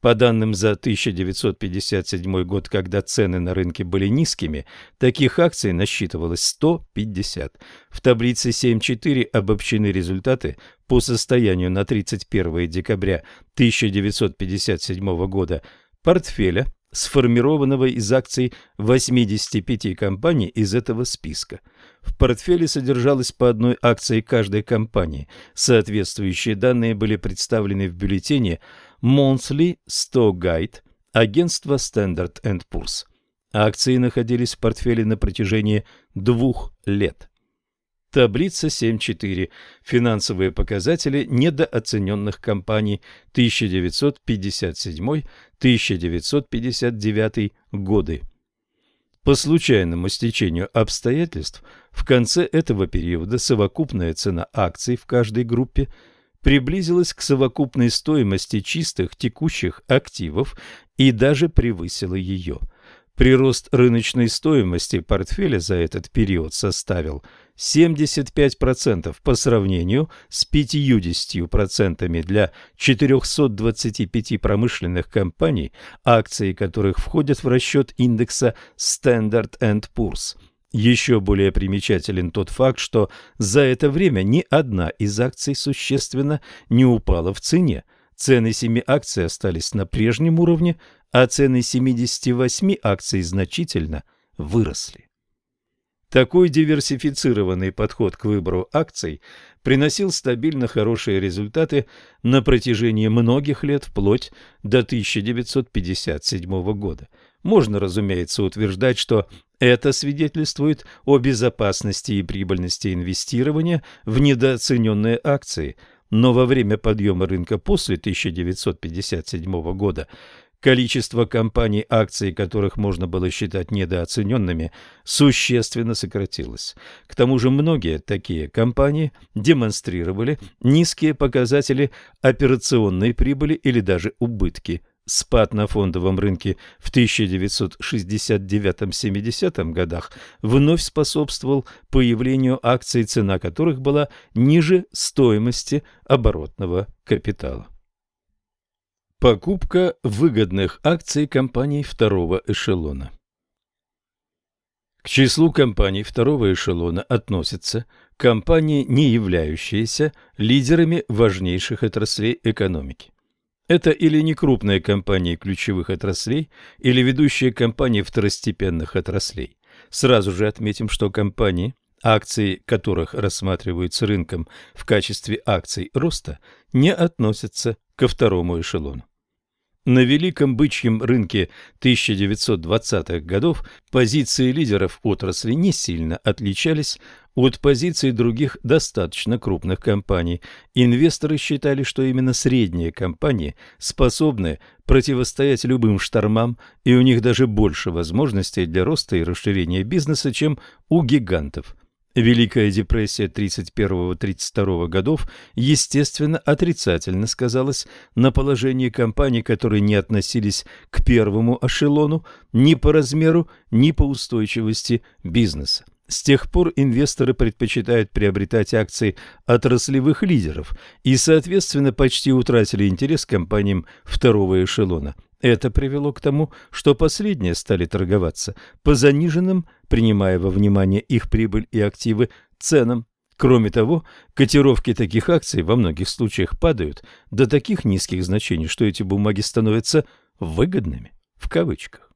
По данным за 1957 год, когда цены на рынке были низкими, таких акций насчитывалось 150. В таблице 7.4 обобщены результаты по состоянию на 31 декабря 1957 года портфеля, сформированного из акций 85 компаний из этого списка. В портфеле содержалось по одной акции каждой компании. Соответствующие данные были представлены в бюллетене Monthly 100 Guide агентства Standard Poor's. Акции находились в портфеле на протяжении двух лет. Таблица 7.4. Финансовые показатели недооцененных компаний 1957-1959 годы. По случайному стечению обстоятельств в конце этого периода совокупная цена акций в каждой группе приблизилась к совокупной стоимости чистых текущих активов и даже превысила ее. Прирост рыночной стоимости портфеля за этот период составил 75% по сравнению с 50% для 425 промышленных компаний, акции которых входят в расчет индекса Standard Poor's. Еще более примечателен тот факт, что за это время ни одна из акций существенно не упала в цене. Цены семи акций остались на прежнем уровне, а цены 78 акций значительно выросли. Такой диверсифицированный подход к выбору акций приносил стабильно хорошие результаты на протяжении многих лет вплоть до 1957 года. Можно, разумеется, утверждать, что это свидетельствует о безопасности и прибыльности инвестирования в недооцененные акции, но во время подъема рынка после 1957 года количество компаний, акции которых можно было считать недооцененными, существенно сократилось. К тому же многие такие компании демонстрировали низкие показатели операционной прибыли или даже убытки Спад на фондовом рынке в 1969-70 годах вновь способствовал появлению акций, цена которых была ниже стоимости оборотного капитала. Покупка выгодных акций компаний второго эшелона К числу компаний второго эшелона относятся компании, не являющиеся лидерами важнейших отраслей экономики. Это или не крупные компании ключевых отраслей, или ведущие компании второстепенных отраслей. Сразу же отметим, что компании, акции которых рассматриваются рынком в качестве акций роста, не относятся ко второму эшелону. На великом бычьем рынке 1920-х годов позиции лидеров отрасли не сильно отличались от позиций других достаточно крупных компаний. Инвесторы считали, что именно средние компании способны противостоять любым штормам, и у них даже больше возможностей для роста и расширения бизнеса, чем у гигантов. Великая депрессия 31-32 годов, естественно, отрицательно сказалась на положении компаний, которые не относились к первому эшелону ни по размеру, ни по устойчивости бизнеса. С тех пор инвесторы предпочитают приобретать акции отраслевых лидеров и, соответственно, почти утратили интерес к компаниям второго эшелона. Это привело к тому, что последние стали торговаться по заниженным, принимая во внимание их прибыль и активы, ценам. Кроме того, котировки таких акций во многих случаях падают до таких низких значений, что эти бумаги становятся «выгодными» в кавычках.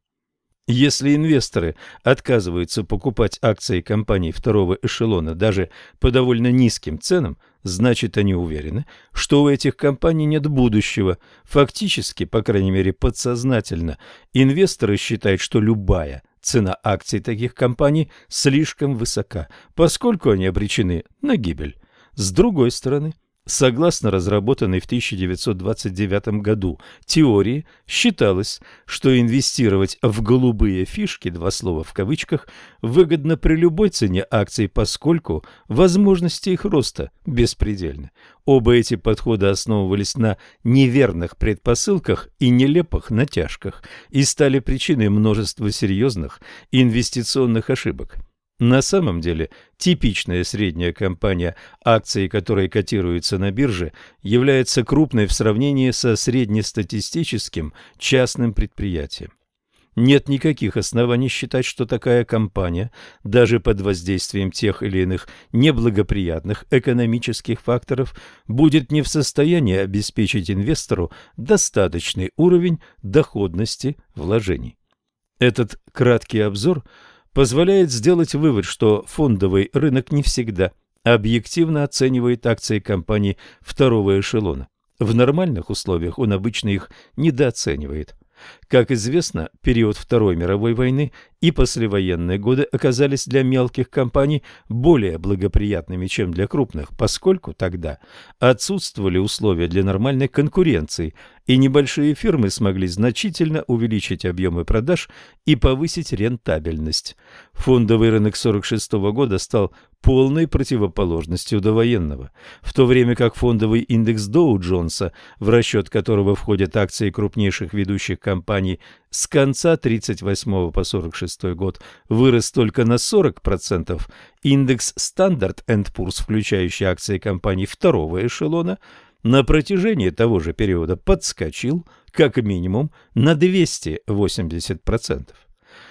Если инвесторы отказываются покупать акции компаний второго эшелона даже по довольно низким ценам, значит они уверены, что у этих компаний нет будущего. Фактически, по крайней мере подсознательно, инвесторы считают, что любая цена акций таких компаний слишком высока, поскольку они обречены на гибель. С другой стороны, Согласно разработанной в 1929 году теории, считалось, что инвестировать в голубые фишки, два слова в кавычках, выгодно при любой цене акций, поскольку возможности их роста беспредельны. Оба эти подхода основывались на неверных предпосылках и нелепых натяжках и стали причиной множества серьезных инвестиционных ошибок. На самом деле, типичная средняя компания, акции которой котируются на бирже, является крупной в сравнении со среднестатистическим частным предприятием. Нет никаких оснований считать, что такая компания, даже под воздействием тех или иных неблагоприятных экономических факторов, будет не в состоянии обеспечить инвестору достаточный уровень доходности вложений. Этот краткий обзор – позволяет сделать вывод, что фондовый рынок не всегда объективно оценивает акции компаний второго эшелона. В нормальных условиях он обычно их недооценивает. Как известно, период Второй мировой войны и послевоенные годы оказались для мелких компаний более благоприятными, чем для крупных, поскольку тогда отсутствовали условия для нормальной конкуренции, и небольшие фирмы смогли значительно увеличить объемы продаж и повысить рентабельность. Фондовый рынок 1946 года стал полной противоположностью довоенного, в то время как фондовый индекс Доу-Джонса, в расчет которого входят акции крупнейших ведущих компаний с конца 1938 по 1946 год, вырос только на 40%, индекс Standard Poor's, включающий акции компаний второго эшелона, на протяжении того же периода подскочил как минимум на 280%.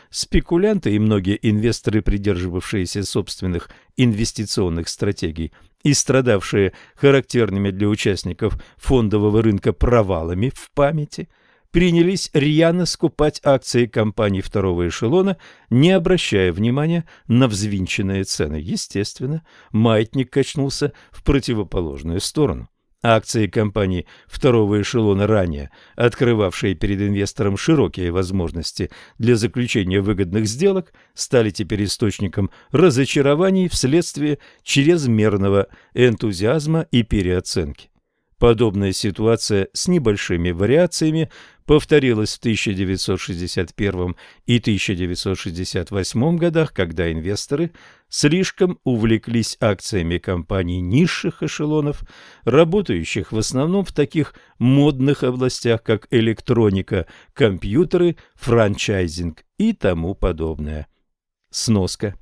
Спекулянты и многие инвесторы, придерживавшиеся собственных инвестиционных стратегий и страдавшие характерными для участников фондового рынка провалами в памяти, принялись рьяно скупать акции компаний второго эшелона, не обращая внимания на взвинченные цены. Естественно, маятник качнулся в противоположную сторону. Акции компаний второго эшелона ранее, открывавшие перед инвестором широкие возможности для заключения выгодных сделок, стали теперь источником разочарований вследствие чрезмерного энтузиазма и переоценки. Подобная ситуация с небольшими вариациями повторилась в 1961 и 1968 годах, когда инвесторы слишком увлеклись акциями компаний низших эшелонов, работающих в основном в таких модных областях, как электроника, компьютеры, франчайзинг и тому подобное. Сноска.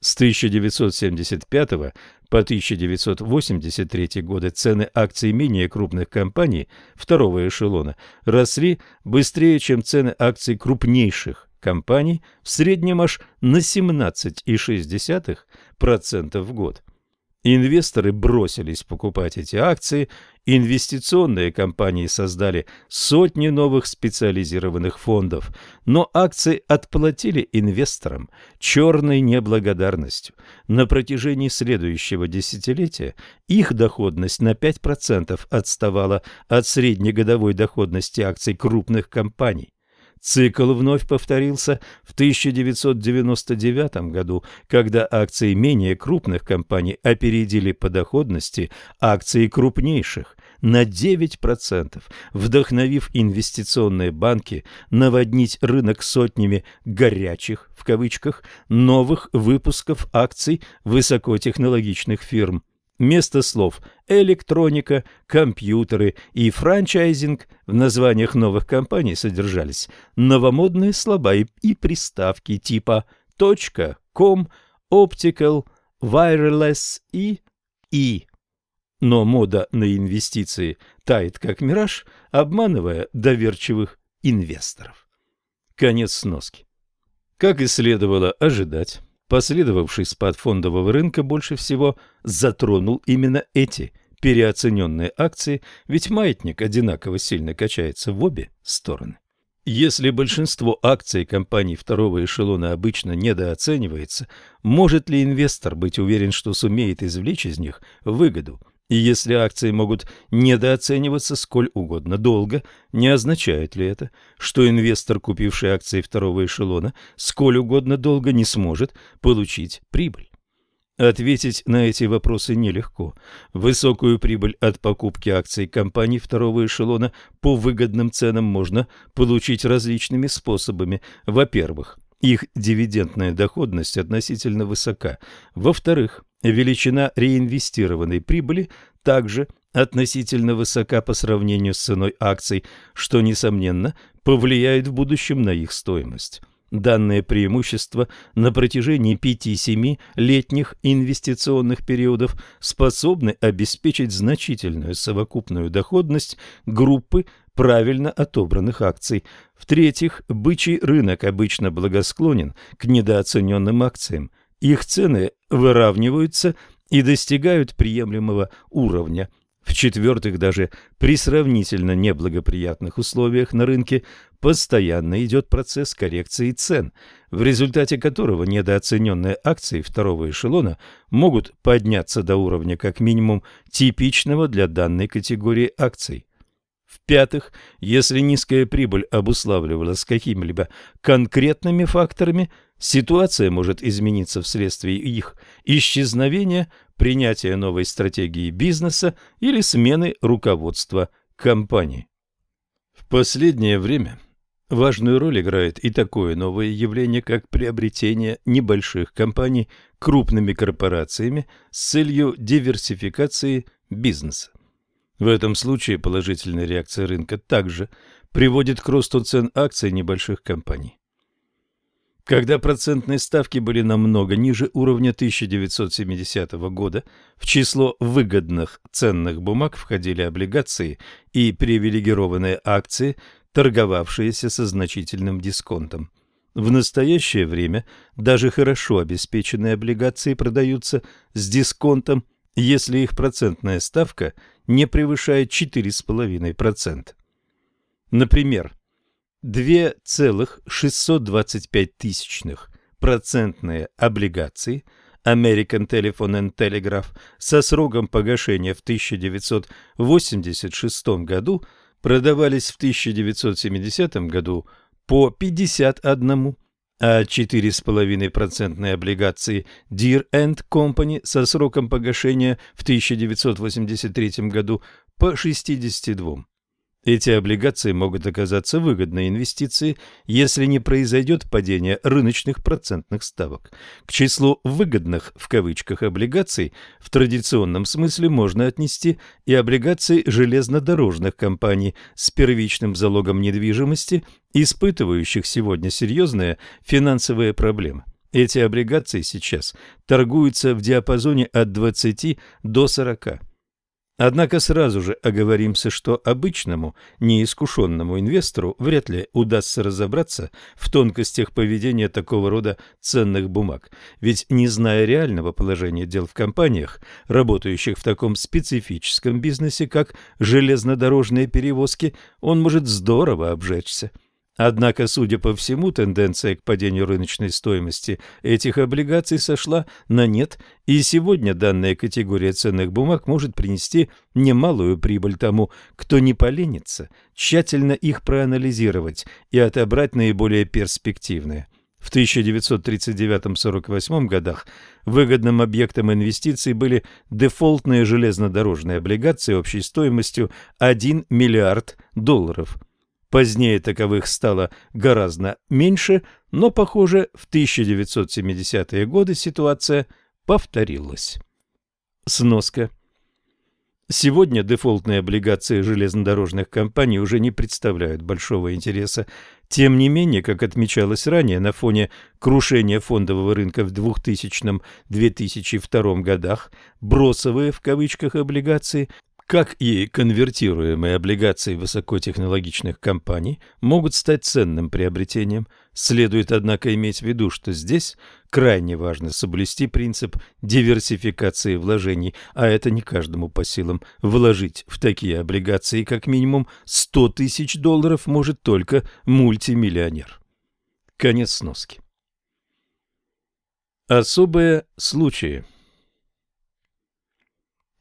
С 1975 по 1983 годы цены акций менее крупных компаний второго эшелона росли быстрее, чем цены акций крупнейших компаний, в среднем аж на 17,6% в год. Инвесторы бросились покупать эти акции, инвестиционные компании создали сотни новых специализированных фондов, но акции отплатили инвесторам черной неблагодарностью. На протяжении следующего десятилетия их доходность на 5% отставала от среднегодовой доходности акций крупных компаний. Цикл вновь повторился в 1999 году, когда акции менее крупных компаний опередили по доходности акции крупнейших на 9%, вдохновив инвестиционные банки наводнить рынок сотнями «горячих» в кавычках новых выпусков акций высокотехнологичных фирм. Вместо слов «электроника», «компьютеры» и «франчайзинг» в названиях новых компаний содержались новомодные слова и, приставки типа .com, optical, wireless и «и». Но мода на инвестиции тает как мираж, обманывая доверчивых инвесторов. Конец сноски. Как и следовало ожидать, Последовавший спад фондового рынка больше всего затронул именно эти переоцененные акции, ведь маятник одинаково сильно качается в обе стороны. Если большинство акций компаний второго эшелона обычно недооценивается, может ли инвестор быть уверен, что сумеет извлечь из них выгоду – и если акции могут недооцениваться сколь угодно долго, не означает ли это, что инвестор, купивший акции второго эшелона, сколь угодно долго не сможет получить прибыль? Ответить на эти вопросы нелегко. Высокую прибыль от покупки акций компаний второго эшелона по выгодным ценам можно получить различными способами. Во-первых, их дивидендная доходность относительно высока. Во-вторых, величина реинвестированной прибыли также относительно высока по сравнению с ценой акций, что, несомненно, повлияет в будущем на их стоимость. Данное преимущество на протяжении 5-7 летних инвестиционных периодов способны обеспечить значительную совокупную доходность группы правильно отобранных акций. В-третьих, бычий рынок обычно благосклонен к недооцененным акциям. Их цены выравниваются и достигают приемлемого уровня. В-четвертых, даже при сравнительно неблагоприятных условиях на рынке постоянно идет процесс коррекции цен, в результате которого недооцененные акции второго эшелона могут подняться до уровня как минимум типичного для данной категории акций. В-пятых, если низкая прибыль обуславливалась какими-либо конкретными факторами, ситуация может измениться вследствие их исчезновения, принятия новой стратегии бизнеса или смены руководства компании. В последнее время важную роль играет и такое новое явление, как приобретение небольших компаний крупными корпорациями с целью диверсификации бизнеса. В этом случае положительная реакция рынка также приводит к росту цен акций небольших компаний. Когда процентные ставки были намного ниже уровня 1970 года, в число выгодных ценных бумаг входили облигации и привилегированные акции, торговавшиеся со значительным дисконтом. В настоящее время даже хорошо обеспеченные облигации продаются с дисконтом, если их процентная ставка – не превышает 4,5%. Например, 2,625 процентные облигации American Telephone and Telegraph со сроком погашения в 1986 году продавались в 1970 году по 51 а 4,5% облигации Deer End Company со сроком погашения в 1983 году по 62. Эти облигации могут оказаться выгодной инвестицией, если не произойдет падение рыночных процентных ставок. К числу «выгодных» в кавычках облигаций в традиционном смысле можно отнести и облигации железнодорожных компаний с первичным залогом недвижимости, испытывающих сегодня серьезные финансовые проблемы. Эти облигации сейчас торгуются в диапазоне от 20 до 40. Однако сразу же оговоримся, что обычному, неискушенному инвестору вряд ли удастся разобраться в тонкостях поведения такого рода ценных бумаг, ведь не зная реального положения дел в компаниях, работающих в таком специфическом бизнесе, как железнодорожные перевозки, он может здорово обжечься. Однако, судя по всему, тенденция к падению рыночной стоимости этих облигаций сошла на нет, и сегодня данная категория ценных бумаг может принести немалую прибыль тому, кто не поленится тщательно их проанализировать и отобрать наиболее перспективные. В 1939-48 годах выгодным объектом инвестиций были дефолтные железнодорожные облигации общей стоимостью 1 миллиард долларов – Позднее таковых стало гораздо меньше, но, похоже, в 1970-е годы ситуация повторилась. Сноска. Сегодня дефолтные облигации железнодорожных компаний уже не представляют большого интереса. Тем не менее, как отмечалось ранее, на фоне крушения фондового рынка в 2000-2002 годах, бросовые в кавычках облигации как и конвертируемые облигации высокотехнологичных компаний могут стать ценным приобретением. Следует, однако, иметь в виду, что здесь крайне важно соблюсти принцип диверсификации вложений, а это не каждому по силам. Вложить в такие облигации как минимум 100 тысяч долларов может только мультимиллионер. Конец сноски. Особые случаи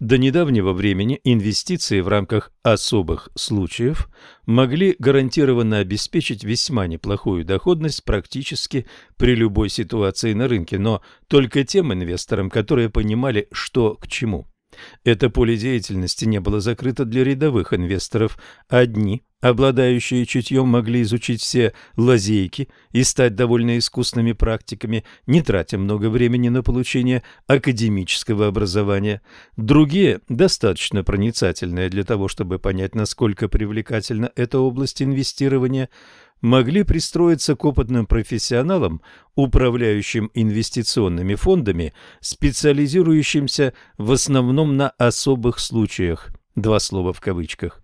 до недавнего времени инвестиции в рамках особых случаев могли гарантированно обеспечить весьма неплохую доходность практически при любой ситуации на рынке, но только тем инвесторам, которые понимали, что к чему. Это поле деятельности не было закрыто для рядовых инвесторов. Одни, обладающие чутьем, могли изучить все лазейки и стать довольно искусными практиками, не тратя много времени на получение академического образования. Другие, достаточно проницательные для того, чтобы понять, насколько привлекательна эта область инвестирования – могли пристроиться к опытным профессионалам, управляющим инвестиционными фондами, специализирующимся в основном на особых случаях, два слова в кавычках.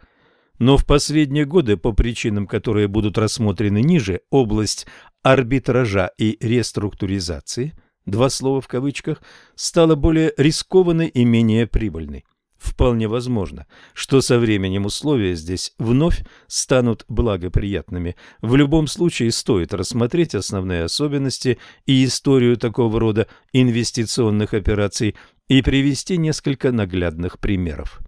Но в последние годы, по причинам, которые будут рассмотрены ниже, область арбитража и реструктуризации, два слова в кавычках, стала более рискованной и менее прибыльной. Вполне возможно, что со временем условия здесь вновь станут благоприятными. В любом случае стоит рассмотреть основные особенности и историю такого рода инвестиционных операций и привести несколько наглядных примеров.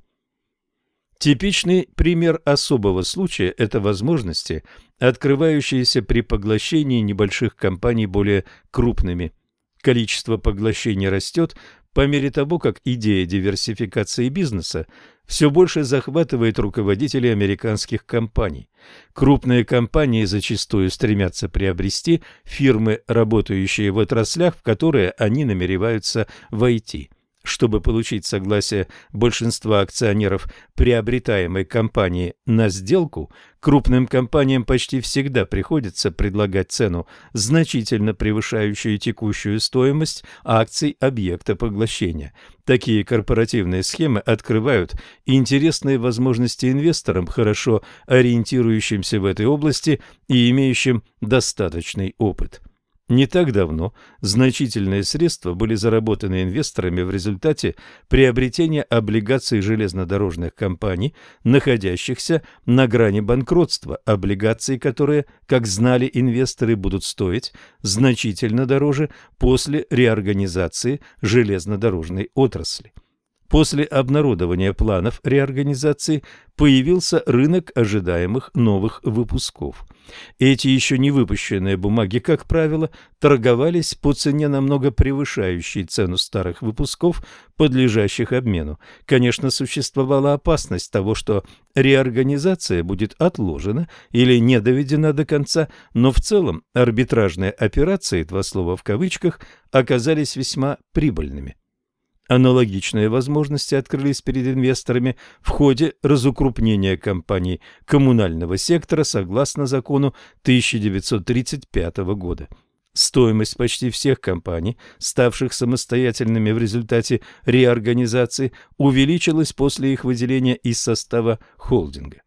Типичный пример особого случая – это возможности, открывающиеся при поглощении небольших компаний более крупными. Количество поглощений растет, по мере того, как идея диверсификации бизнеса все больше захватывает руководителей американских компаний. Крупные компании зачастую стремятся приобрести фирмы, работающие в отраслях, в которые они намереваются войти – чтобы получить согласие большинства акционеров приобретаемой компании на сделку, крупным компаниям почти всегда приходится предлагать цену, значительно превышающую текущую стоимость акций объекта поглощения. Такие корпоративные схемы открывают интересные возможности инвесторам, хорошо ориентирующимся в этой области и имеющим достаточный опыт. Не так давно значительные средства были заработаны инвесторами в результате приобретения облигаций железнодорожных компаний, находящихся на грани банкротства, облигаций, которые, как знали инвесторы, будут стоить значительно дороже после реорганизации железнодорожной отрасли. После обнародования планов реорганизации появился рынок ожидаемых новых выпусков. Эти еще не выпущенные бумаги, как правило, торговались по цене намного превышающей цену старых выпусков, подлежащих обмену. Конечно, существовала опасность того, что реорганизация будет отложена или не доведена до конца, но в целом арбитражные операции, два слова в кавычках, оказались весьма прибыльными. Аналогичные возможности открылись перед инвесторами в ходе разукрупнения компаний коммунального сектора согласно закону 1935 года. Стоимость почти всех компаний, ставших самостоятельными в результате реорганизации, увеличилась после их выделения из состава холдинга.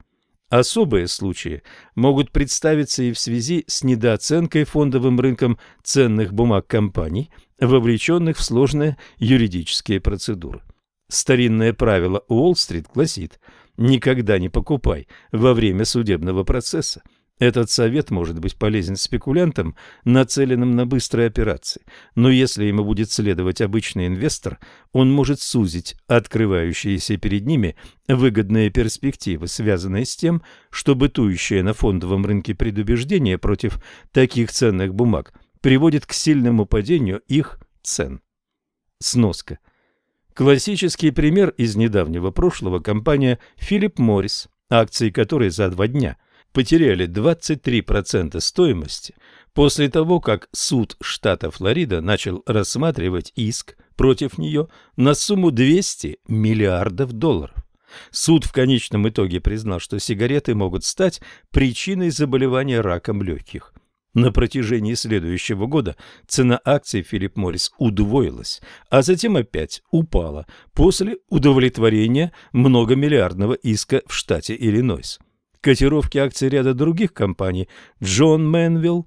Особые случаи могут представиться и в связи с недооценкой фондовым рынком ценных бумаг компаний, вовлеченных в сложные юридические процедуры. Старинное правило Уолл-стрит гласит «никогда не покупай во время судебного процесса». Этот совет может быть полезен спекулянтам, нацеленным на быстрые операции, но если ему будет следовать обычный инвестор, он может сузить открывающиеся перед ними выгодные перспективы, связанные с тем, что бытующее на фондовом рынке предубеждение против таких ценных бумаг приводит к сильному падению их цен. Сноска. Классический пример из недавнего прошлого – компания Philip Morris, акции которой за два дня – потеряли 23% стоимости после того, как суд штата Флорида начал рассматривать иск против нее на сумму 200 миллиардов долларов. Суд в конечном итоге признал, что сигареты могут стать причиной заболевания раком легких. На протяжении следующего года цена акций Филипп Моррис удвоилась, а затем опять упала после удовлетворения многомиллиардного иска в штате Иллинойс котировки акций ряда других компаний John Manville,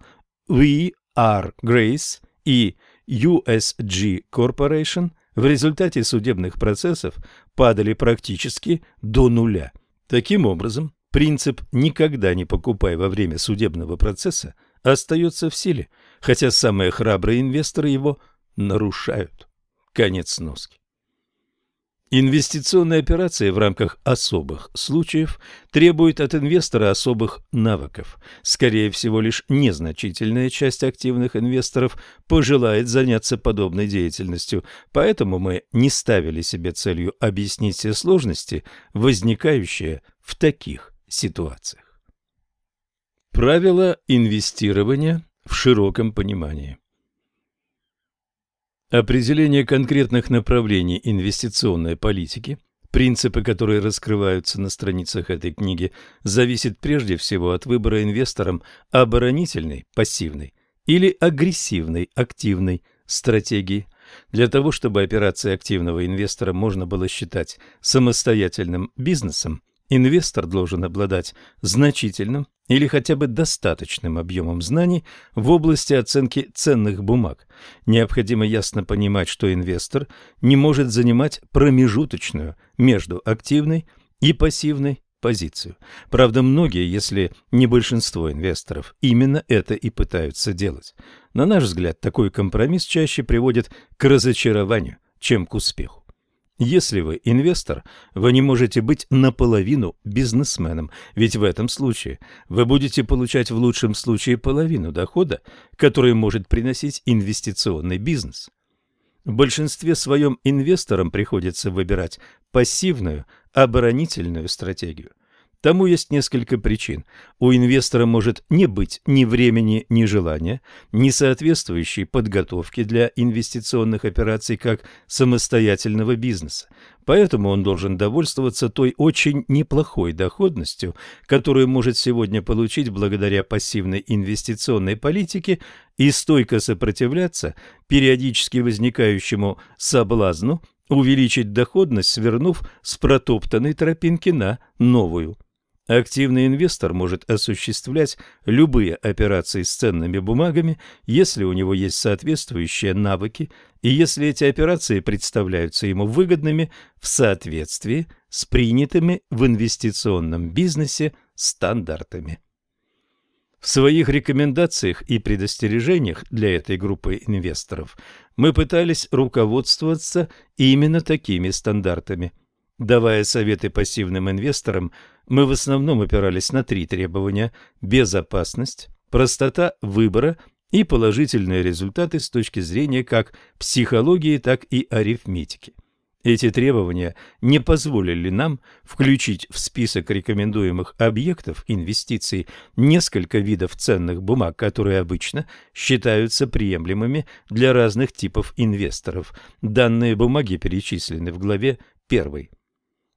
V.R. Grace и USG Corporation в результате судебных процессов падали практически до нуля. Таким образом, принцип «никогда не покупай во время судебного процесса» остается в силе, хотя самые храбрые инвесторы его нарушают. Конец носки. Инвестиционные операции в рамках особых случаев требуют от инвестора особых навыков. Скорее всего, лишь незначительная часть активных инвесторов пожелает заняться подобной деятельностью, поэтому мы не ставили себе целью объяснить все сложности, возникающие в таких ситуациях. Правила инвестирования в широком понимании Определение конкретных направлений инвестиционной политики, принципы, которые раскрываются на страницах этой книги, зависит прежде всего от выбора инвестором оборонительной, пассивной или агрессивной, активной стратегии. Для того, чтобы операции активного инвестора можно было считать самостоятельным бизнесом, Инвестор должен обладать значительным или хотя бы достаточным объемом знаний в области оценки ценных бумаг. Необходимо ясно понимать, что инвестор не может занимать промежуточную между активной и пассивной позицию. Правда, многие, если не большинство инвесторов, именно это и пытаются делать. На наш взгляд, такой компромисс чаще приводит к разочарованию, чем к успеху. Если вы инвестор, вы не можете быть наполовину бизнесменом, ведь в этом случае вы будете получать в лучшем случае половину дохода, который может приносить инвестиционный бизнес. В большинстве своем инвесторам приходится выбирать пассивную оборонительную стратегию. Тому есть несколько причин. У инвестора может не быть ни времени, ни желания, ни соответствующей подготовки для инвестиционных операций как самостоятельного бизнеса. Поэтому он должен довольствоваться той очень неплохой доходностью, которую может сегодня получить благодаря пассивной инвестиционной политике и стойко сопротивляться периодически возникающему соблазну увеличить доходность, свернув с протоптанной тропинки на новую. Активный инвестор может осуществлять любые операции с ценными бумагами, если у него есть соответствующие навыки и если эти операции представляются ему выгодными в соответствии с принятыми в инвестиционном бизнесе стандартами. В своих рекомендациях и предостережениях для этой группы инвесторов мы пытались руководствоваться именно такими стандартами. Давая советы пассивным инвесторам, мы в основном опирались на три требования – безопасность, простота выбора и положительные результаты с точки зрения как психологии, так и арифметики. Эти требования не позволили нам включить в список рекомендуемых объектов инвестиций несколько видов ценных бумаг, которые обычно считаются приемлемыми для разных типов инвесторов. Данные бумаги перечислены в главе 1.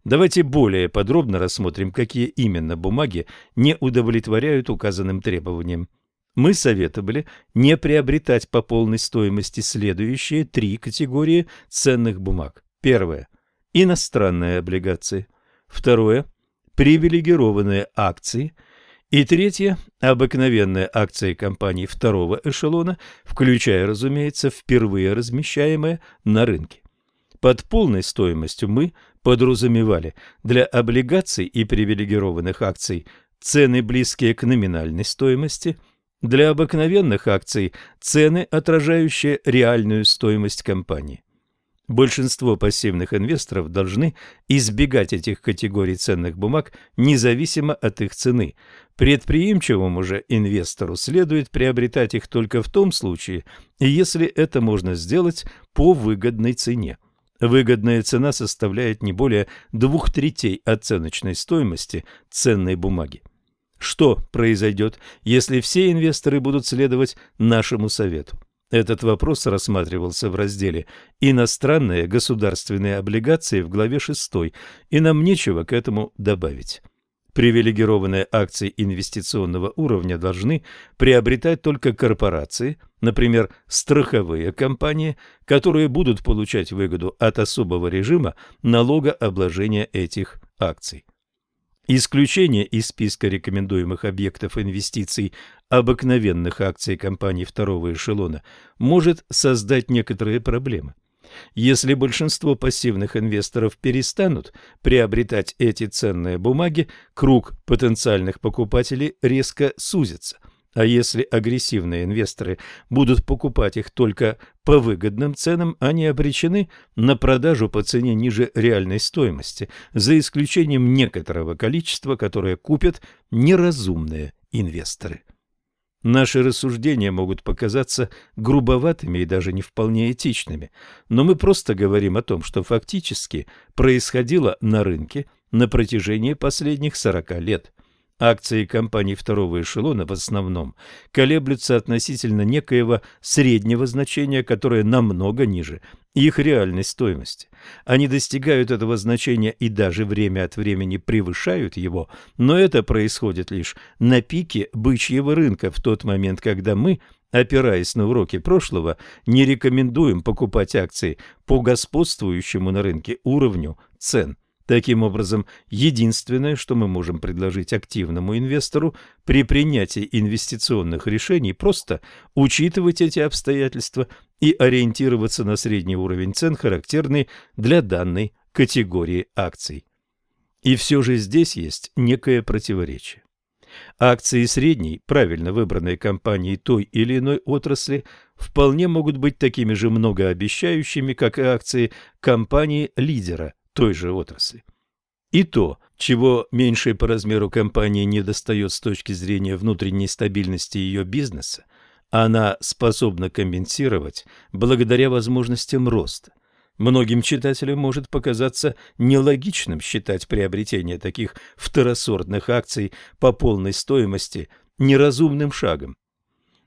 Давайте более подробно рассмотрим, какие именно бумаги не удовлетворяют указанным требованиям. мы советовали не приобретать по полной стоимости следующие три категории ценных бумаг. Первое – иностранные облигации. Второе – привилегированные акции. И третье – обыкновенные акции компаний второго эшелона, включая, разумеется, впервые размещаемые на рынке. Под полной стоимостью мы подразумевали для облигаций и привилегированных акций цены, близкие к номинальной стоимости – для обыкновенных акций цены, отражающие реальную стоимость компании. Большинство пассивных инвесторов должны избегать этих категорий ценных бумаг независимо от их цены. Предприимчивому же инвестору следует приобретать их только в том случае, если это можно сделать по выгодной цене. Выгодная цена составляет не более двух третей оценочной стоимости ценной бумаги. Что произойдет, если все инвесторы будут следовать нашему совету? Этот вопрос рассматривался в разделе «Иностранные государственные облигации» в главе 6, и нам нечего к этому добавить. Привилегированные акции инвестиционного уровня должны приобретать только корпорации, например, страховые компании, которые будут получать выгоду от особого режима налогообложения этих акций. Исключение из списка рекомендуемых объектов инвестиций обыкновенных акций компаний второго эшелона может создать некоторые проблемы. Если большинство пассивных инвесторов перестанут приобретать эти ценные бумаги, круг потенциальных покупателей резко сузится – а если агрессивные инвесторы будут покупать их только по выгодным ценам, они обречены на продажу по цене ниже реальной стоимости, за исключением некоторого количества, которое купят неразумные инвесторы. Наши рассуждения могут показаться грубоватыми и даже не вполне этичными, но мы просто говорим о том, что фактически происходило на рынке на протяжении последних 40 лет. Акции компаний второго эшелона в основном колеблются относительно некоего среднего значения, которое намного ниже их реальной стоимости. Они достигают этого значения и даже время от времени превышают его, но это происходит лишь на пике бычьего рынка в тот момент, когда мы опираясь на уроки прошлого, не рекомендуем покупать акции по господствующему на рынке уровню цен. Таким образом, единственное, что мы можем предложить активному инвестору при принятии инвестиционных решений, просто учитывать эти обстоятельства и ориентироваться на средний уровень цен, характерный для данной категории акций. И все же здесь есть некое противоречие. Акции средней, правильно выбранной компании той или иной отрасли вполне могут быть такими же многообещающими, как и акции компании-лидера – той же отрасли. И то, чего меньшей по размеру компании не достает с точки зрения внутренней стабильности ее бизнеса, она способна компенсировать благодаря возможностям роста. Многим читателям может показаться нелогичным считать приобретение таких второсортных акций по полной стоимости неразумным шагом.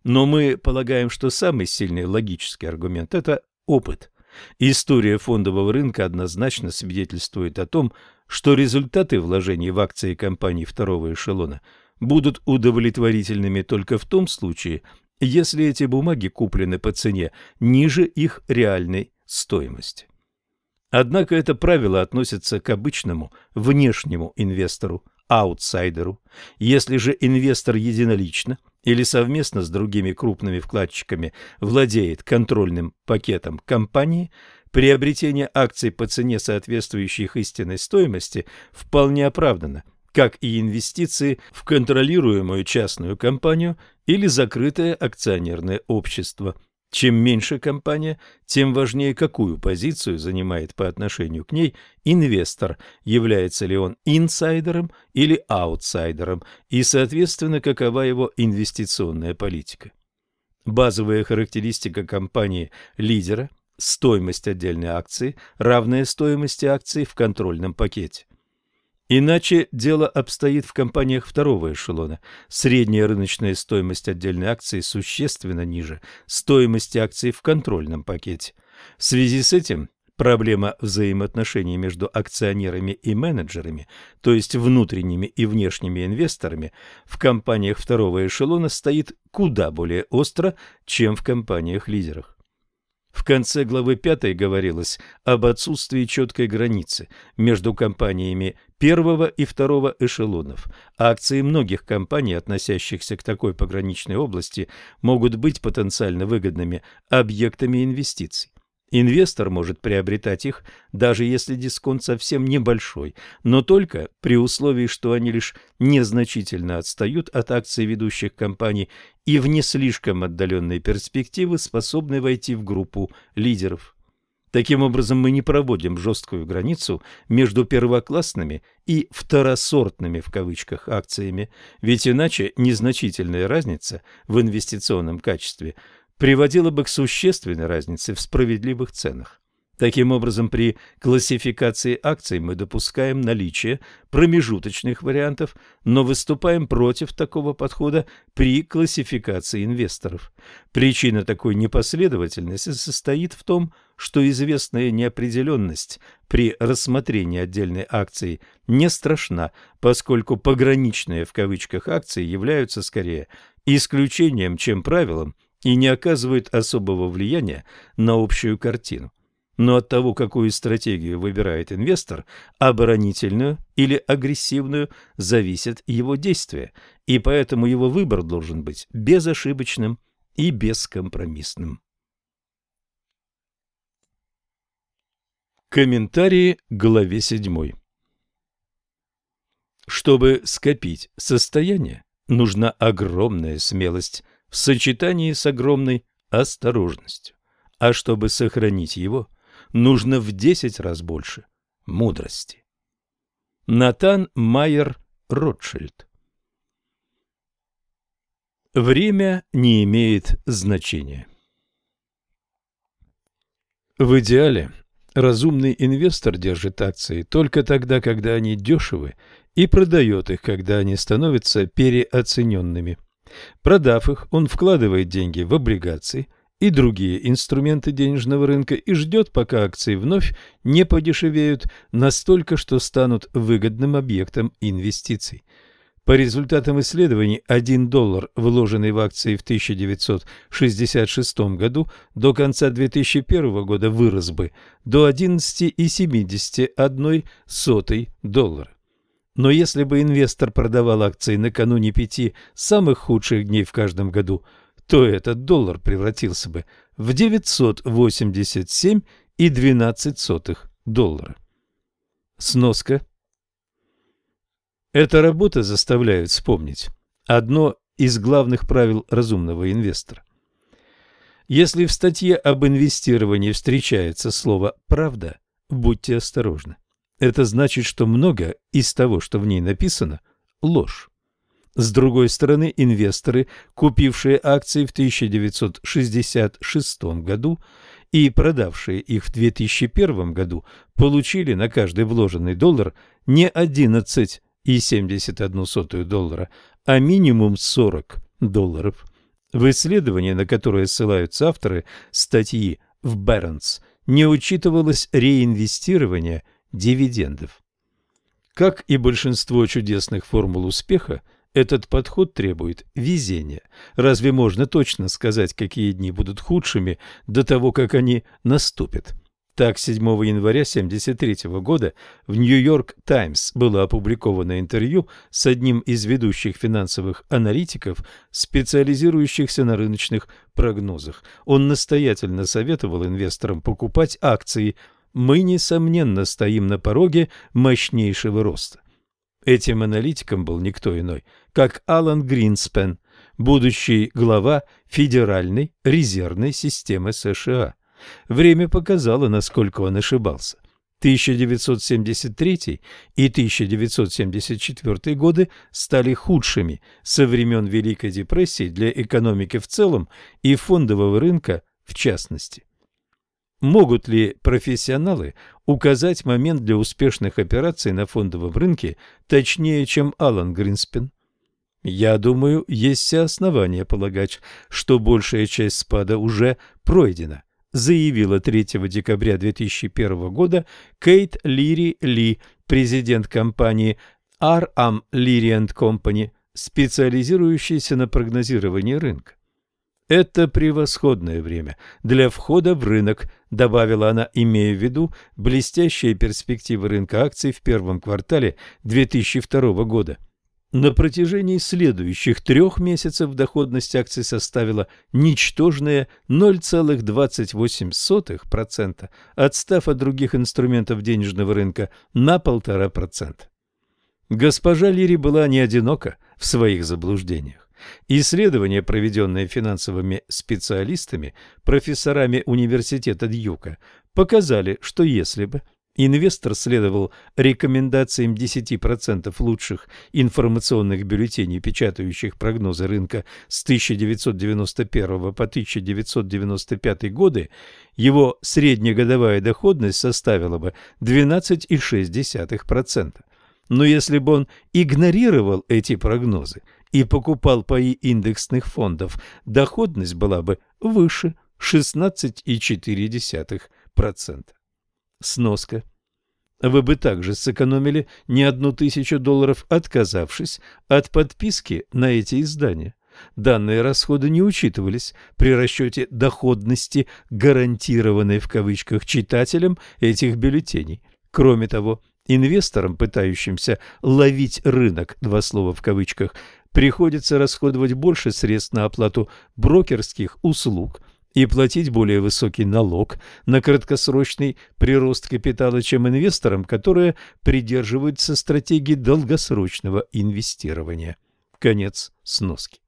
Но мы полагаем, что самый сильный логический аргумент – это опыт – История фондового рынка однозначно свидетельствует о том, что результаты вложений в акции компаний второго эшелона будут удовлетворительными только в том случае, если эти бумаги куплены по цене ниже их реальной стоимости. Однако это правило относится к обычному внешнему инвестору, аутсайдеру. Если же инвестор единолично – или совместно с другими крупными вкладчиками владеет контрольным пакетом компании, приобретение акций по цене, соответствующей их истинной стоимости, вполне оправдано, как и инвестиции в контролируемую частную компанию или закрытое акционерное общество – чем меньше компания, тем важнее, какую позицию занимает по отношению к ней инвестор, является ли он инсайдером или аутсайдером, и, соответственно, какова его инвестиционная политика. Базовая характеристика компании-лидера – стоимость отдельной акции, равная стоимости акций в контрольном пакете. Иначе дело обстоит в компаниях второго эшелона. Средняя рыночная стоимость отдельной акции существенно ниже стоимости акций в контрольном пакете. В связи с этим Проблема взаимоотношений между акционерами и менеджерами, то есть внутренними и внешними инвесторами, в компаниях второго эшелона стоит куда более остро, чем в компаниях-лидерах. В конце главы 5 говорилось об отсутствии четкой границы между компаниями первого и второго эшелонов. Акции многих компаний, относящихся к такой пограничной области, могут быть потенциально выгодными объектами инвестиций. Инвестор может приобретать их, даже если дисконт совсем небольшой, но только при условии, что они лишь незначительно отстают от акций ведущих компаний и в не слишком отдаленной перспективы способны войти в группу лидеров. Таким образом, мы не проводим жесткую границу между первоклассными и «второсортными» в кавычках акциями, ведь иначе незначительная разница в инвестиционном качестве приводило бы к существенной разнице в справедливых ценах. Таким образом, при классификации акций мы допускаем наличие промежуточных вариантов, но выступаем против такого подхода при классификации инвесторов. Причина такой непоследовательности состоит в том, что известная неопределенность при рассмотрении отдельной акции не страшна, поскольку пограничные в кавычках акции являются скорее исключением, чем правилом, и не оказывают особого влияния на общую картину. Но от того, какую стратегию выбирает инвестор, оборонительную или агрессивную, зависит его действие, и поэтому его выбор должен быть безошибочным и бескомпромиссным. Комментарии к главе 7. Чтобы скопить состояние, нужна огромная смелость в сочетании с огромной осторожностью. А чтобы сохранить его, нужно в десять раз больше мудрости. Натан Майер Ротшильд Время не имеет значения. В идеале разумный инвестор держит акции только тогда, когда они дешевы, и продает их, когда они становятся переоцененными. Продав их, он вкладывает деньги в облигации и другие инструменты денежного рынка и ждет, пока акции вновь не подешевеют настолько, что станут выгодным объектом инвестиций. По результатам исследований, 1 доллар, вложенный в акции в 1966 году, до конца 2001 года вырос бы до 11,71 доллара. Но если бы инвестор продавал акции накануне пяти самых худших дней в каждом году, то этот доллар превратился бы в 987,12 доллара. Сноска. Эта работа заставляет вспомнить одно из главных правил разумного инвестора. Если в статье об инвестировании встречается слово «правда», будьте осторожны. Это значит, что много из того, что в ней написано, ложь. С другой стороны, инвесторы, купившие акции в 1966 году и продавшие их в 2001 году, получили на каждый вложенный доллар не 11,71 доллара, а минимум 40 долларов. В исследовании, на которое ссылаются авторы статьи в Barron's, не учитывалось реинвестирование – дивидендов. Как и большинство чудесных формул успеха, этот подход требует везения. Разве можно точно сказать, какие дни будут худшими до того, как они наступят? Так, 7 января 1973 года в «Нью-Йорк Таймс» было опубликовано интервью с одним из ведущих финансовых аналитиков, специализирующихся на рыночных прогнозах. Он настоятельно советовал инвесторам покупать акции мы, несомненно, стоим на пороге мощнейшего роста. Этим аналитиком был никто иной, как Алан Гринспен, будущий глава Федеральной резервной системы США. Время показало, насколько он ошибался. 1973 и 1974 годы стали худшими со времен Великой депрессии для экономики в целом и фондового рынка в частности. Могут ли профессионалы указать момент для успешных операций на фондовом рынке точнее, чем Алан Гринспен? Я думаю, есть все основания полагать, что большая часть спада уже пройдена. заявила 3 декабря 2001 года Кейт Лири Ли, президент компании R.M. Leary Company, специализирующейся на прогнозировании рынка. Это превосходное время для входа в рынок, добавила она, имея в виду блестящие перспективы рынка акций в первом квартале 2002 года. На протяжении следующих трех месяцев доходность акций составила ничтожные 0,28%, отстав от других инструментов денежного рынка на 1,5%. Госпожа Лири была не одинока в своих заблуждениях. Исследования, проведенные финансовыми специалистами, профессорами университета Дьюка, показали, что если бы инвестор следовал рекомендациям 10% лучших информационных бюллетеней, печатающих прогнозы рынка с 1991 по 1995 годы, его среднегодовая доходность составила бы 12,6%. Но если бы он игнорировал эти прогнозы и покупал паи индексных фондов, доходность была бы выше 16,4%. Сноска. Вы бы также сэкономили не одну тысячу долларов, отказавшись от подписки на эти издания. Данные расходы не учитывались при расчете доходности, гарантированной в кавычках читателям этих бюллетеней. Кроме того, инвесторам, пытающимся ловить рынок, два слова в кавычках, приходится расходовать больше средств на оплату брокерских услуг и платить более высокий налог на краткосрочный прирост капитала, чем инвесторам, которые придерживаются стратегии долгосрочного инвестирования. Конец сноски.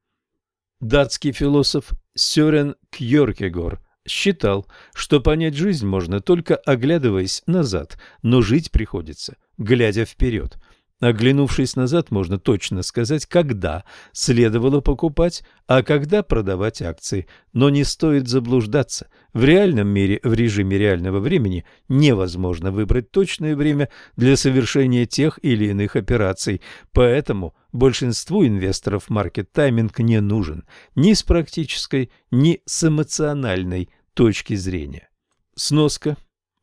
Датский философ Сёрен Кьёркегор считал, что понять жизнь можно только оглядываясь назад, но жить приходится, глядя вперед – Оглянувшись назад, можно точно сказать, когда следовало покупать, а когда продавать акции. Но не стоит заблуждаться. В реальном мире, в режиме реального времени, невозможно выбрать точное время для совершения тех или иных операций. Поэтому большинству инвесторов маркет-тайминг не нужен ни с практической, ни с эмоциональной точки зрения. Сноска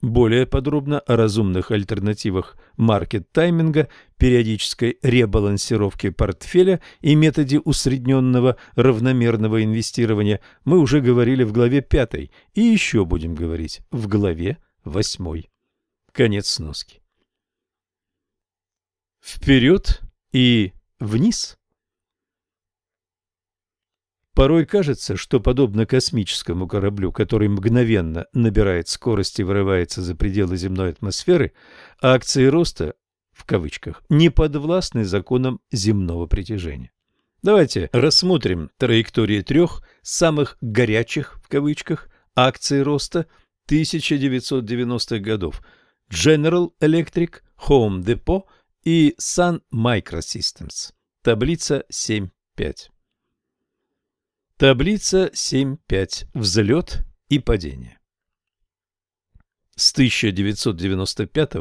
более подробно о разумных альтернативах маркет-тайминга, периодической ребалансировке портфеля и методе усредненного равномерного инвестирования мы уже говорили в главе 5 и еще будем говорить в главе 8. Конец сноски. Вперед и вниз. Порой кажется, что подобно космическому кораблю, который мгновенно набирает скорость и вырывается за пределы земной атмосферы, акции роста, в кавычках, не подвластны законам земного притяжения. Давайте рассмотрим траектории трех самых горячих, в кавычках, акций роста 1990-х годов General Electric, Home Depot и Sun Microsystems. Таблица 7.5. Таблица 7.5. Взлет и падение. С 1995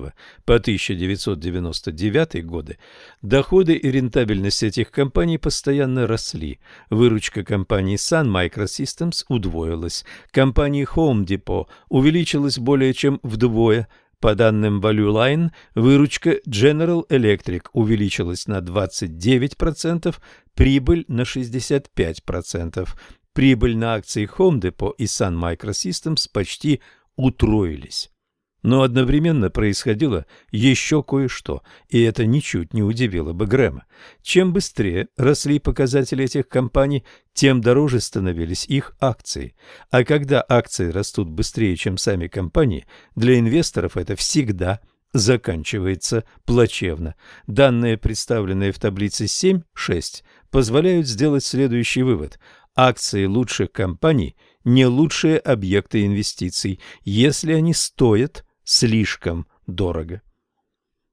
по 1999 годы доходы и рентабельность этих компаний постоянно росли. Выручка компании Sun Microsystems удвоилась. Компании Home Depot увеличилась более чем вдвое – по данным ValueLine, выручка General Electric увеличилась на 29%, прибыль на 65%. Прибыль на акции Home Depot и Sun Microsystems почти утроились. Но одновременно происходило еще кое-что, и это ничуть не удивило бы Грэма. Чем быстрее росли показатели этих компаний, тем дороже становились их акции. А когда акции растут быстрее, чем сами компании, для инвесторов это всегда заканчивается плачевно. Данные, представленные в таблице 7.6, позволяют сделать следующий вывод. Акции лучших компаний – не лучшие объекты инвестиций, если они стоят слишком дорого.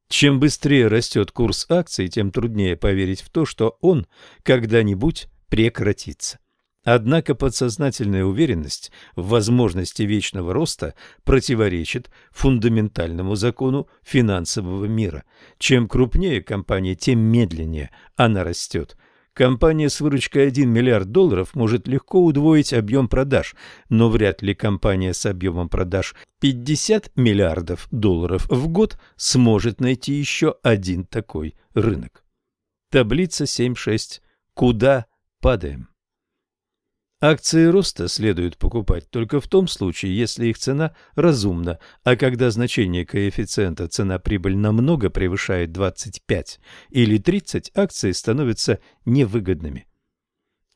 Чем быстрее растет курс акций, тем труднее поверить в то, что он когда-нибудь прекратится. Однако подсознательная уверенность в возможности вечного роста противоречит фундаментальному закону финансового мира. Чем крупнее компания, тем медленнее она растет. Компания с выручкой 1 миллиард долларов может легко удвоить объем продаж, но вряд ли компания с объемом продаж 50 миллиардов долларов в год сможет найти еще один такой рынок. Таблица 7.6. Куда падаем? Акции роста следует покупать только в том случае, если их цена разумна, а когда значение коэффициента цена-прибыль намного превышает 25 или 30, акции становятся невыгодными.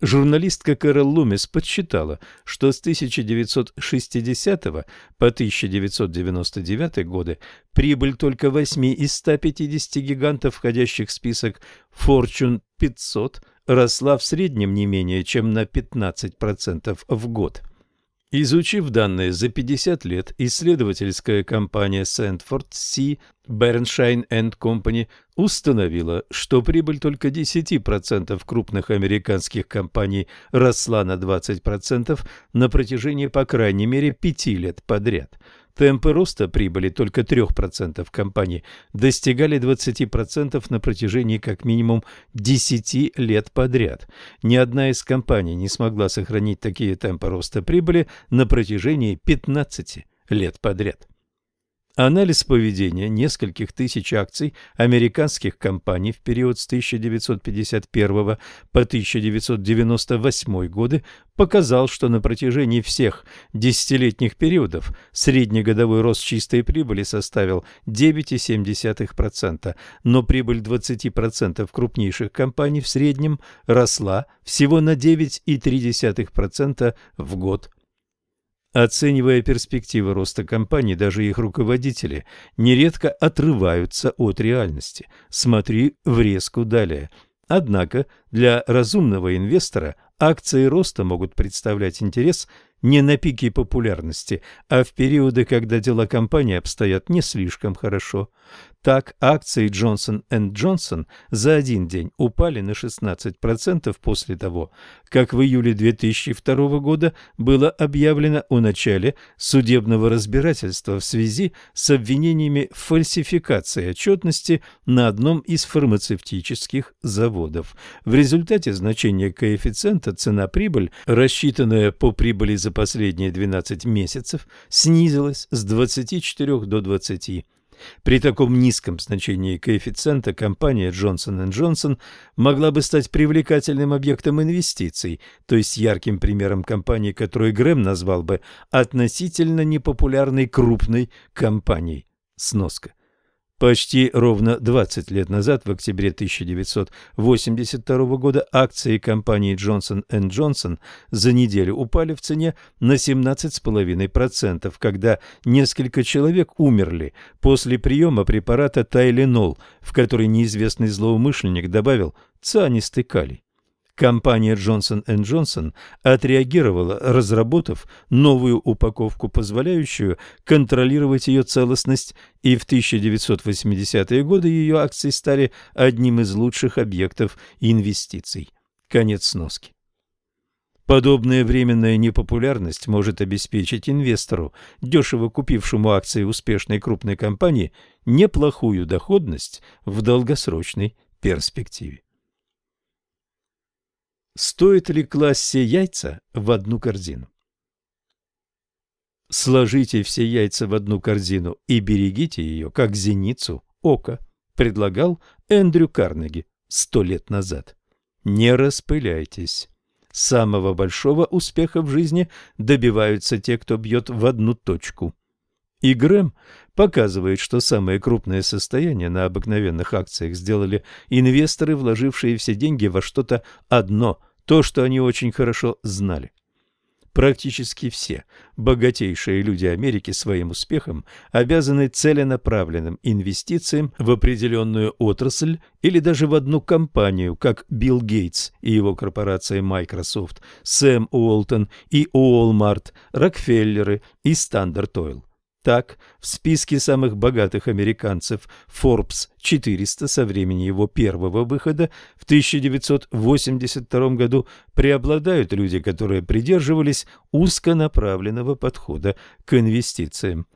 Журналистка Кэрол Лумис подсчитала, что с 1960 по 1999 годы прибыль только 8 из 150 гигантов, входящих в список Fortune 500, росла в среднем не менее чем на 15% в год – Изучив данные за 50 лет, исследовательская компания Sandford C. Bernstein Company установила, что прибыль только 10% крупных американских компаний росла на 20% на протяжении по крайней мере 5 лет подряд – Темпы роста прибыли только 3% компаний достигали 20% на протяжении как минимум 10 лет подряд. Ни одна из компаний не смогла сохранить такие темпы роста прибыли на протяжении 15 лет подряд. Анализ поведения нескольких тысяч акций американских компаний в период с 1951 по 1998 годы показал, что на протяжении всех десятилетних периодов среднегодовой рост чистой прибыли составил 9,7%, но прибыль 20% крупнейших компаний в среднем росла всего на 9,3% в год. Оценивая перспективы роста компаний, даже их руководители нередко отрываются от реальности. Смотри врезку далее. Однако для разумного инвестора акции роста могут представлять интерес не на пике популярности, а в периоды, когда дела компании обстоят не слишком хорошо. Так, акции Johnson Johnson за один день упали на 16% после того, как в июле 2002 года было объявлено о начале судебного разбирательства в связи с обвинениями в фальсификации отчетности на одном из фармацевтических заводов. В результате значение коэффициента цена-прибыль, рассчитанная по прибыли за последние 12 месяцев, снизилась с 24 до 20. При таком низком значении коэффициента компания Johnson Johnson могла бы стать привлекательным объектом инвестиций, то есть ярким примером компании, которую Грэм назвал бы относительно непопулярной крупной компанией. Сноска. Почти ровно 20 лет назад, в октябре 1982 года, акции компании Johnson Johnson за неделю упали в цене на 17,5%, когда несколько человек умерли после приема препарата Тайленол, в который неизвестный злоумышленник добавил цианистый калий. Компания Johnson Johnson отреагировала, разработав новую упаковку, позволяющую контролировать ее целостность, и в 1980-е годы ее акции стали одним из лучших объектов инвестиций. Конец сноски. Подобная временная непопулярность может обеспечить инвестору, дешево купившему акции успешной крупной компании, неплохую доходность в долгосрочной перспективе. Стоит ли класть все яйца в одну корзину? Сложите все яйца в одну корзину и берегите ее, как зеницу ока, предлагал Эндрю Карнеги сто лет назад. Не распыляйтесь. Самого большого успеха в жизни добиваются те, кто бьет в одну точку. И Грэм показывает, что самое крупное состояние на обыкновенных акциях сделали инвесторы, вложившие все деньги во что-то одно, то, что они очень хорошо знали. Практически все богатейшие люди Америки своим успехом обязаны целенаправленным инвестициям в определенную отрасль или даже в одну компанию, как Билл Гейтс и его корпорация Microsoft, Сэм Уолтон и Уолмарт, Рокфеллеры и Standard Oil. Так, в списке самых богатых американцев Forbes 400 со времени его первого выхода в 1982 году преобладают люди, которые придерживались узконаправленного подхода к инвестициям.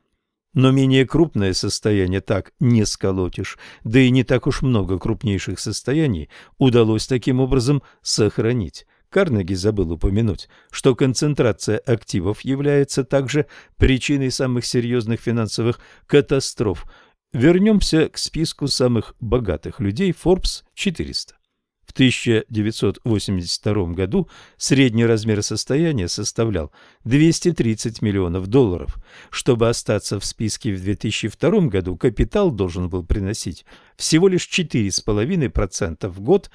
Но менее крупное состояние так не сколотишь, да и не так уж много крупнейших состояний удалось таким образом сохранить. Карнеги забыл упомянуть, что концентрация активов является также причиной самых серьезных финансовых катастроф. Вернемся к списку самых богатых людей Forbes 400. В 1982 году средний размер состояния составлял 230 миллионов долларов. Чтобы остаться в списке в 2002 году, капитал должен был приносить всего лишь 4,5% в год,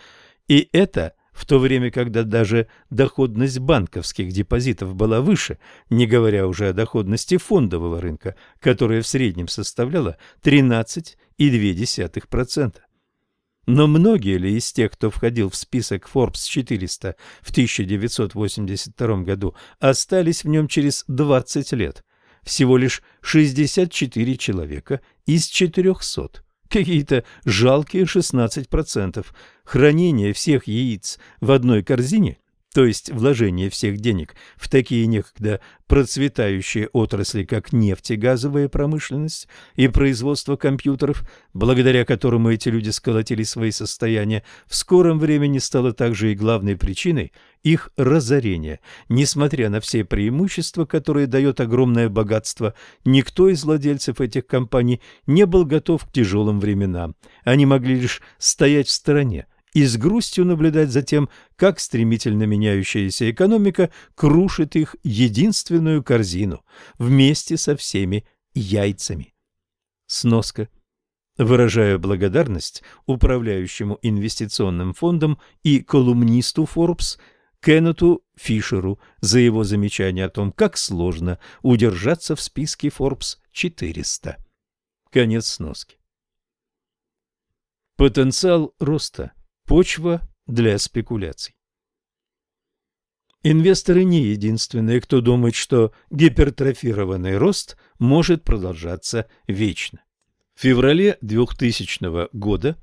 и это в то время, когда даже доходность банковских депозитов была выше, не говоря уже о доходности фондового рынка, которая в среднем составляла 13,2%. Но многие ли из тех, кто входил в список Forbes 400 в 1982 году, остались в нем через 20 лет? Всего лишь 64 человека из 400. Какие-то жалкие 16%. Хранение всех яиц в одной корзине то есть вложение всех денег в такие некогда процветающие отрасли, как нефтегазовая промышленность и производство компьютеров, благодаря которому эти люди сколотили свои состояния, в скором времени стало также и главной причиной их разорения. Несмотря на все преимущества, которые дает огромное богатство, никто из владельцев этих компаний не был готов к тяжелым временам. Они могли лишь стоять в стороне, и с грустью наблюдать за тем, как стремительно меняющаяся экономика крушит их единственную корзину вместе со всеми яйцами. Сноска. Выражаю благодарность управляющему инвестиционным фондом и колумнисту Forbes Кеннету Фишеру за его замечание о том, как сложно удержаться в списке Forbes 400. Конец сноски. Потенциал роста – Почва для спекуляций. Инвесторы не единственные, кто думает, что гипертрофированный рост может продолжаться вечно. В феврале 2000 года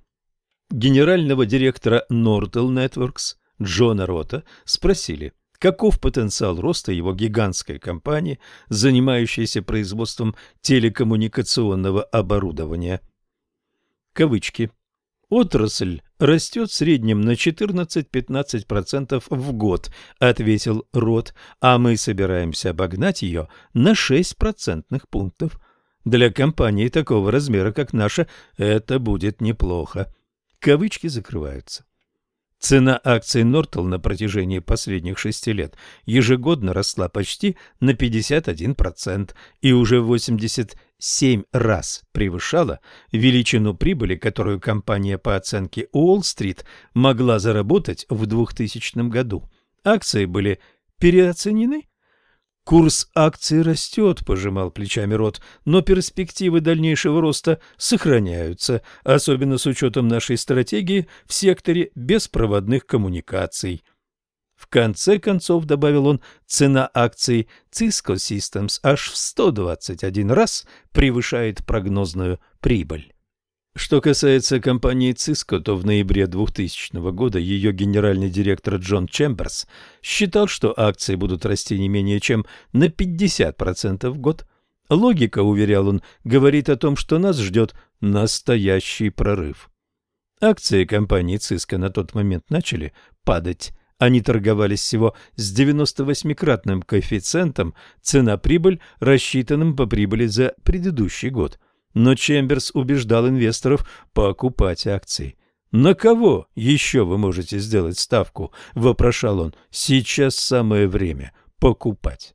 генерального директора Nortel Networks Джона Рота спросили, каков потенциал роста его гигантской компании, занимающейся производством телекоммуникационного оборудования. Кавычки. Отрасль растет в среднем на 14-15% в год, ответил Рот, а мы собираемся обогнать ее на 6 процентных пунктов. Для компании такого размера, как наша, это будет неплохо. Кавычки закрываются. Цена акций Нортл на протяжении последних шести лет ежегодно росла почти на 51% и уже в 87 раз превышала величину прибыли, которую компания по оценке Уолл-стрит могла заработать в 2000 году. Акции были переоценены Курс акций растет, пожимал плечами Рот, но перспективы дальнейшего роста сохраняются, особенно с учетом нашей стратегии в секторе беспроводных коммуникаций. В конце концов, добавил он, цена акций Cisco Systems аж в 121 раз превышает прогнозную прибыль. Что касается компании Cisco, то в ноябре 2000 года ее генеральный директор Джон Чемберс считал, что акции будут расти не менее чем на 50% в год. Логика, уверял он, говорит о том, что нас ждет настоящий прорыв. Акции компании Cisco на тот момент начали падать. Они торговались всего с 98-кратным коэффициентом цена-прибыль, рассчитанным по прибыли за предыдущий год – но Чемберс убеждал инвесторов покупать акции. «На кого еще вы можете сделать ставку?» – вопрошал он. «Сейчас самое время покупать».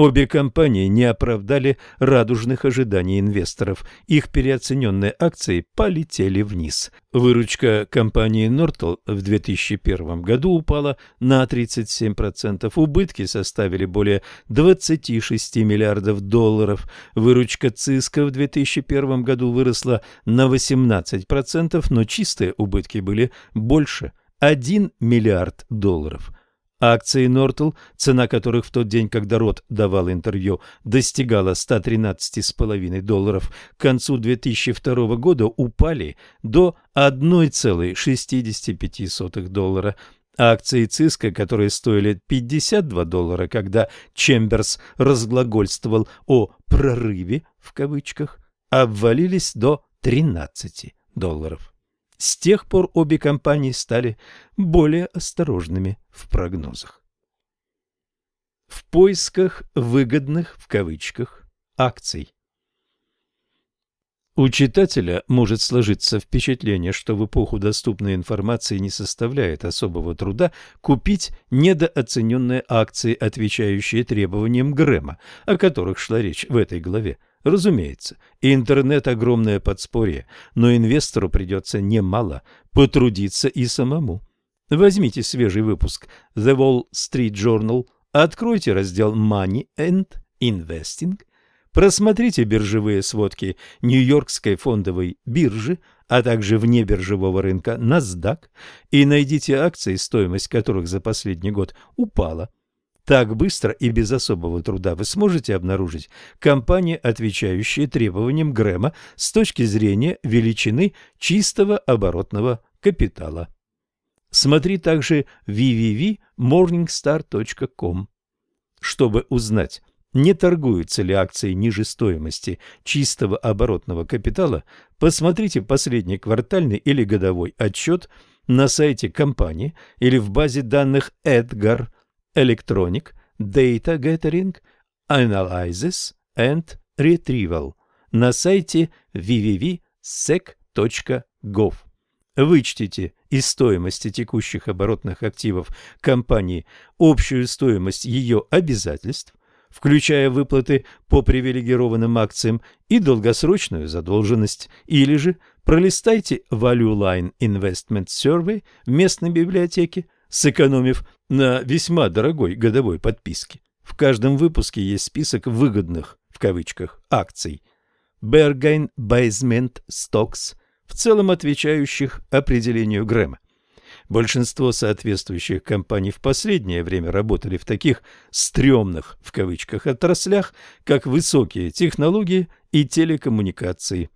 Обе компании не оправдали радужных ожиданий инвесторов. Их переоцененные акции полетели вниз. Выручка компании Nortel в 2001 году упала на 37%. Убытки составили более 26 миллиардов долларов. Выручка Cisco в 2001 году выросла на 18%, но чистые убытки были больше – 1 миллиард долларов – Акции Нортл, цена которых в тот день, когда Рот давал интервью, достигала 113,5 долларов, к концу 2002 года упали до 1,65 доллара. Акции Циска, которые стоили 52 доллара, когда Чемберс разглагольствовал о «прорыве» в кавычках, обвалились до 13 долларов. С тех пор обе компании стали более осторожными в прогнозах. В поисках выгодных в кавычках акций. У читателя может сложиться впечатление, что в эпоху доступной информации не составляет особого труда купить недооцененные акции, отвечающие требованиям Грэма, о которых шла речь в этой главе. Разумеется, интернет – огромное подспорье, но инвестору придется немало потрудиться и самому. Возьмите свежий выпуск The Wall Street Journal, откройте раздел Money and Investing Просмотрите биржевые сводки Нью-Йоркской фондовой биржи, а также внебиржевого рынка NASDAQ и найдите акции, стоимость которых за последний год упала. Так быстро и без особого труда вы сможете обнаружить компании, отвечающие требованиям Грэма с точки зрения величины чистого оборотного капитала. Смотри также www.morningstar.com. Чтобы узнать, не торгуются ли акции ниже стоимости чистого оборотного капитала, посмотрите последний квартальный или годовой отчет на сайте компании или в базе данных Edgar Electronic Data Gathering Analysis and Retrieval на сайте www.sec.gov. Вычтите из стоимости текущих оборотных активов компании общую стоимость ее обязательств, включая выплаты по привилегированным акциям и долгосрочную задолженность, или же пролистайте Value Line Investment Survey в местной библиотеке, сэкономив на весьма дорогой годовой подписке. В каждом выпуске есть список выгодных, в кавычках, акций. Berghain Basement Stocks, в целом отвечающих определению Грэма. Большинство соответствующих компаний в последнее время работали в таких «стрёмных» в кавычках отраслях, как высокие технологии и телекоммуникации.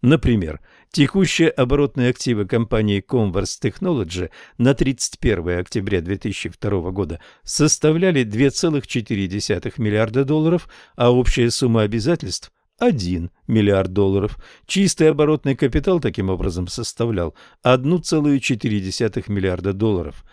Например, текущие оборотные активы компании Converse Technology на 31 октября 2002 года составляли 2,4 миллиарда долларов, а общая сумма обязательств 1 миллиард долларов. Чистый оборотный капитал таким образом составлял 1,4 миллиарда долларов.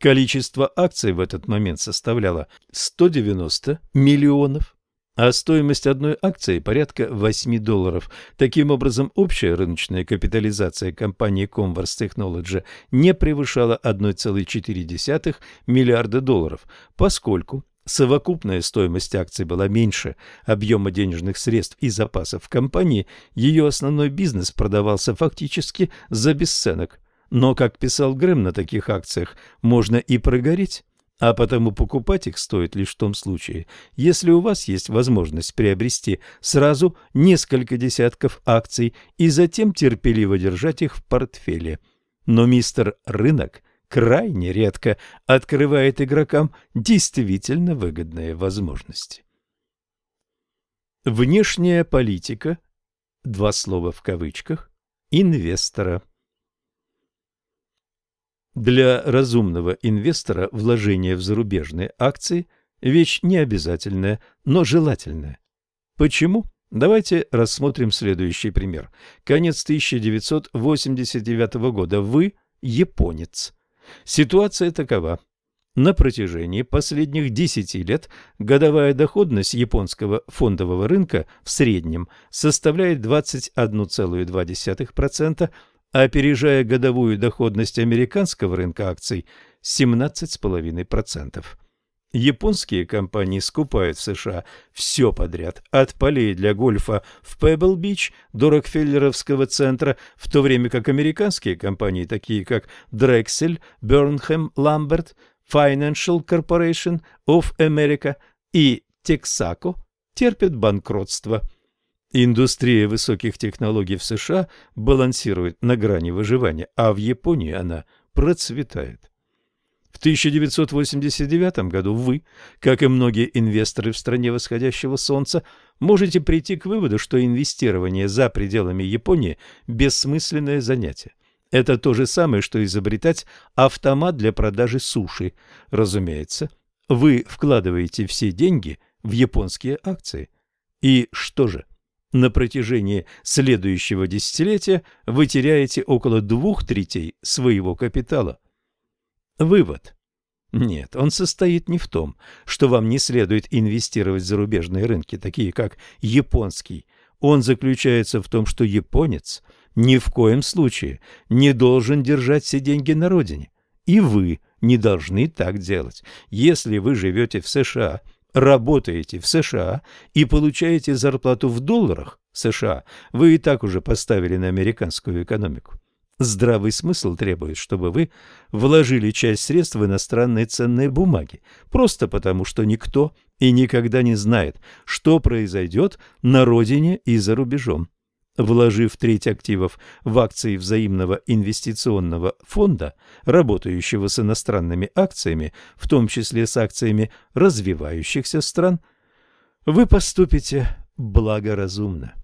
Количество акций в этот момент составляло 190 миллионов, а стоимость одной акции порядка 8 долларов. Таким образом, общая рыночная капитализация компании Converse Technology не превышала 1,4 миллиарда долларов, поскольку совокупная стоимость акций была меньше объема денежных средств и запасов компании, ее основной бизнес продавался фактически за бесценок. Но, как писал Грэм, на таких акциях можно и прогореть, а потому покупать их стоит лишь в том случае, если у вас есть возможность приобрести сразу несколько десятков акций и затем терпеливо держать их в портфеле. Но мистер Рынок – крайне редко открывает игрокам действительно выгодные возможности. Внешняя политика, два слова в кавычках, инвестора. Для разумного инвестора вложение в зарубежные акции – вещь необязательная, но желательная. Почему? Давайте рассмотрим следующий пример. Конец 1989 года. Вы – японец. Ситуация такова. На протяжении последних 10 лет годовая доходность японского фондового рынка в среднем составляет 21,2%, опережая годовую доходность американского рынка акций 17,5%. Японские компании скупают в США все подряд, от полей для гольфа в Пебл-Бич до Рокфеллеровского центра, в то время как американские компании, такие как Drexel, Burnham Lambert, Financial Corporation of America и Texaco, терпят банкротство. Индустрия высоких технологий в США балансирует на грани выживания, а в Японии она процветает. В 1989 году вы, как и многие инвесторы в стране восходящего солнца, можете прийти к выводу, что инвестирование за пределами Японии – бессмысленное занятие. Это то же самое, что изобретать автомат для продажи суши. Разумеется, вы вкладываете все деньги в японские акции. И что же? На протяжении следующего десятилетия вы теряете около двух третей своего капитала. Вывод. Нет, он состоит не в том, что вам не следует инвестировать в зарубежные рынки, такие как японский. Он заключается в том, что японец ни в коем случае не должен держать все деньги на родине. И вы не должны так делать. Если вы живете в США, работаете в США и получаете зарплату в долларах США, вы и так уже поставили на американскую экономику. Здравый смысл требует, чтобы вы вложили часть средств в иностранные ценные бумаги, просто потому что никто и никогда не знает, что произойдет на родине и за рубежом. Вложив треть активов в акции взаимного инвестиционного фонда, работающего с иностранными акциями, в том числе с акциями развивающихся стран, вы поступите благоразумно.